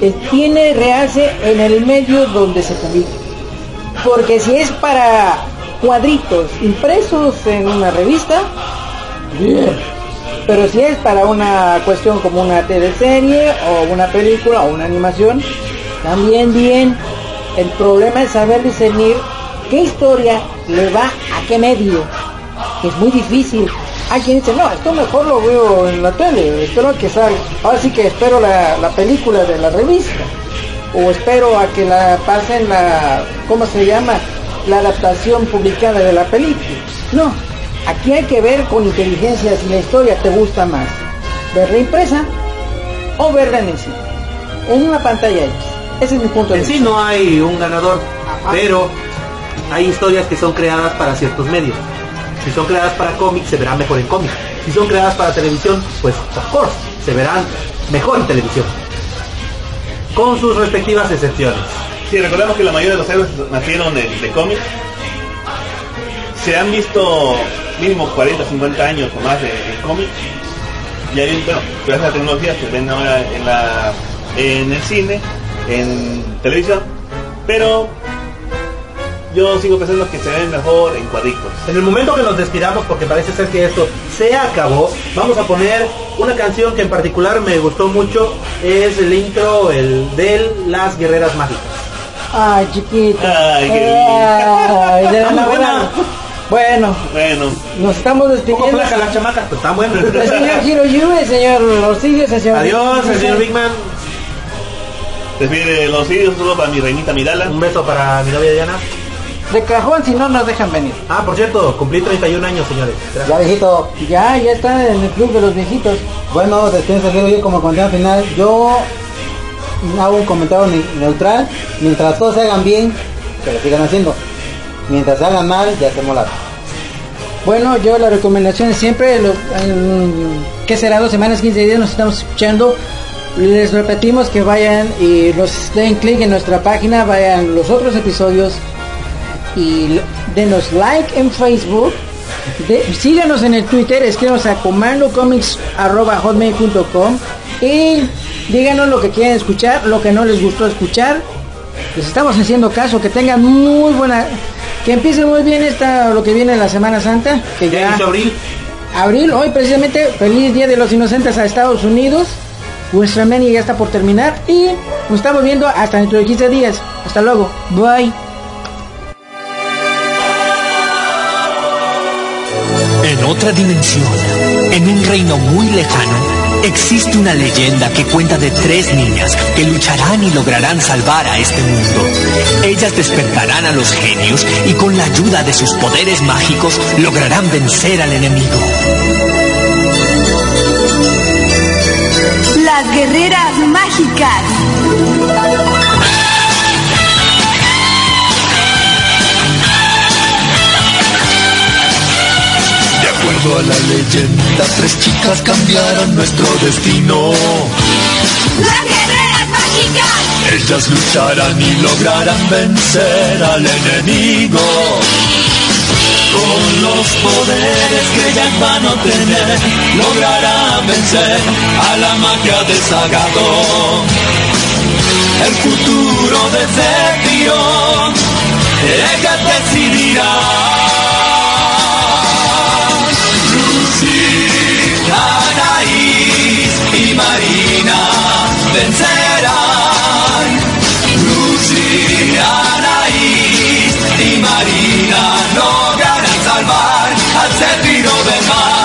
eh, tiene realce en el medio donde se publica. Porque si es para cuadritos impresos en una revista, bien. Pero si es para una cuestión como una teleserie o una película o una animación, también bien. El problema es saber discernir qué historia le va a qué medio. Es muy difícil. Hay quien dice, no, esto mejor lo veo en la tele, espero a que salga. Ahora sí que espero la, la película de la revista. O espero a que la pasen la, ¿cómo se llama? La adaptación publicada de la película. No, aquí hay que ver con inteligencia si la historia te gusta más. Verla impresa o verla en el cine. En una pantalla X. Ese es mi punto de En sí vista. no hay un ganador, pero hay historias que son creadas para ciertos medios. Si son creadas para cómics, se verán mejor en cómics. Si son creadas para televisión, pues of course, se verán mejor en televisión. Con sus respectivas excepciones. Si recordamos que la mayoría de los héroes nacieron de, de cómics, se han visto mínimo 40, 50 años o más de, de cómics. Y hay, bueno, gracias a la tecnología se ven ahora en, la, en el cine, en televisión, pero yo sigo pensando que se ven mejor en cuadritos. En el momento que nos despidamos, porque parece ser que esto se acabó, vamos a poner una canción que en particular me gustó mucho. Es el intro el de Las Guerreras Mágicas. Ay, chiquita. Ay, qué Ay, de la Está muy buena. buena. Bueno, Bueno, nos estamos ¿Cómo despidiendo. flaca las chamacas? Pues están buenas. El señor Hiro Yu, el señor Orsidios, el señor... Adiós, el señor Bigman. despide los vídeos solo para mi reinita Midala. Un beso para mi novia Diana. De cajón, si no nos dejan venir. Ah, por cierto, cumplí 31 años, señores. Ya viejito. Ya, ya está en el club de los viejitos. Bueno, despídense yo como comentario final. Yo hago un comentario ne- neutral. Mientras todos se hagan bien, que lo sigan haciendo. Mientras hagan mal, ya se molaron. Bueno, yo la recomendación es siempre, lo, ¿qué será? Dos semanas, 15 días nos estamos escuchando. Les repetimos que vayan y los den clic en nuestra página, vayan los otros episodios y denos like en Facebook. De- síganos en el Twitter, escríbanos a comandocomics.com y díganos lo que quieren escuchar, lo que no les gustó escuchar. Les estamos haciendo caso, que tengan muy buena, que empiecen muy bien esta lo que viene la Semana Santa, que Ya ya inició abril. abril, hoy precisamente, feliz Día de los Inocentes a Estados Unidos. Nuestra meni ya está por terminar y nos estamos viendo hasta dentro de 15 días. Hasta luego. Bye. En otra dimensión, en un reino muy lejano, existe una leyenda que cuenta de tres niñas que lucharán y lograrán salvar a este mundo. Ellas despertarán a los genios y con la ayuda de sus poderes mágicos lograrán vencer al enemigo. Las guerreras mágicas. Acuerdo a la leyenda, tres chicas cambiaron nuestro destino. Las guerreras mágicas. Ellas lucharán y lograrán vencer al enemigo. Con los poderes que ya en vano tener, lograrán vencer a la magia de Sagadón. El futuro de Zephyro, ellas decidirán. Anaís y Marina vencerán. Lucy, Anaís y Marina logran salvar al séptimo de mar.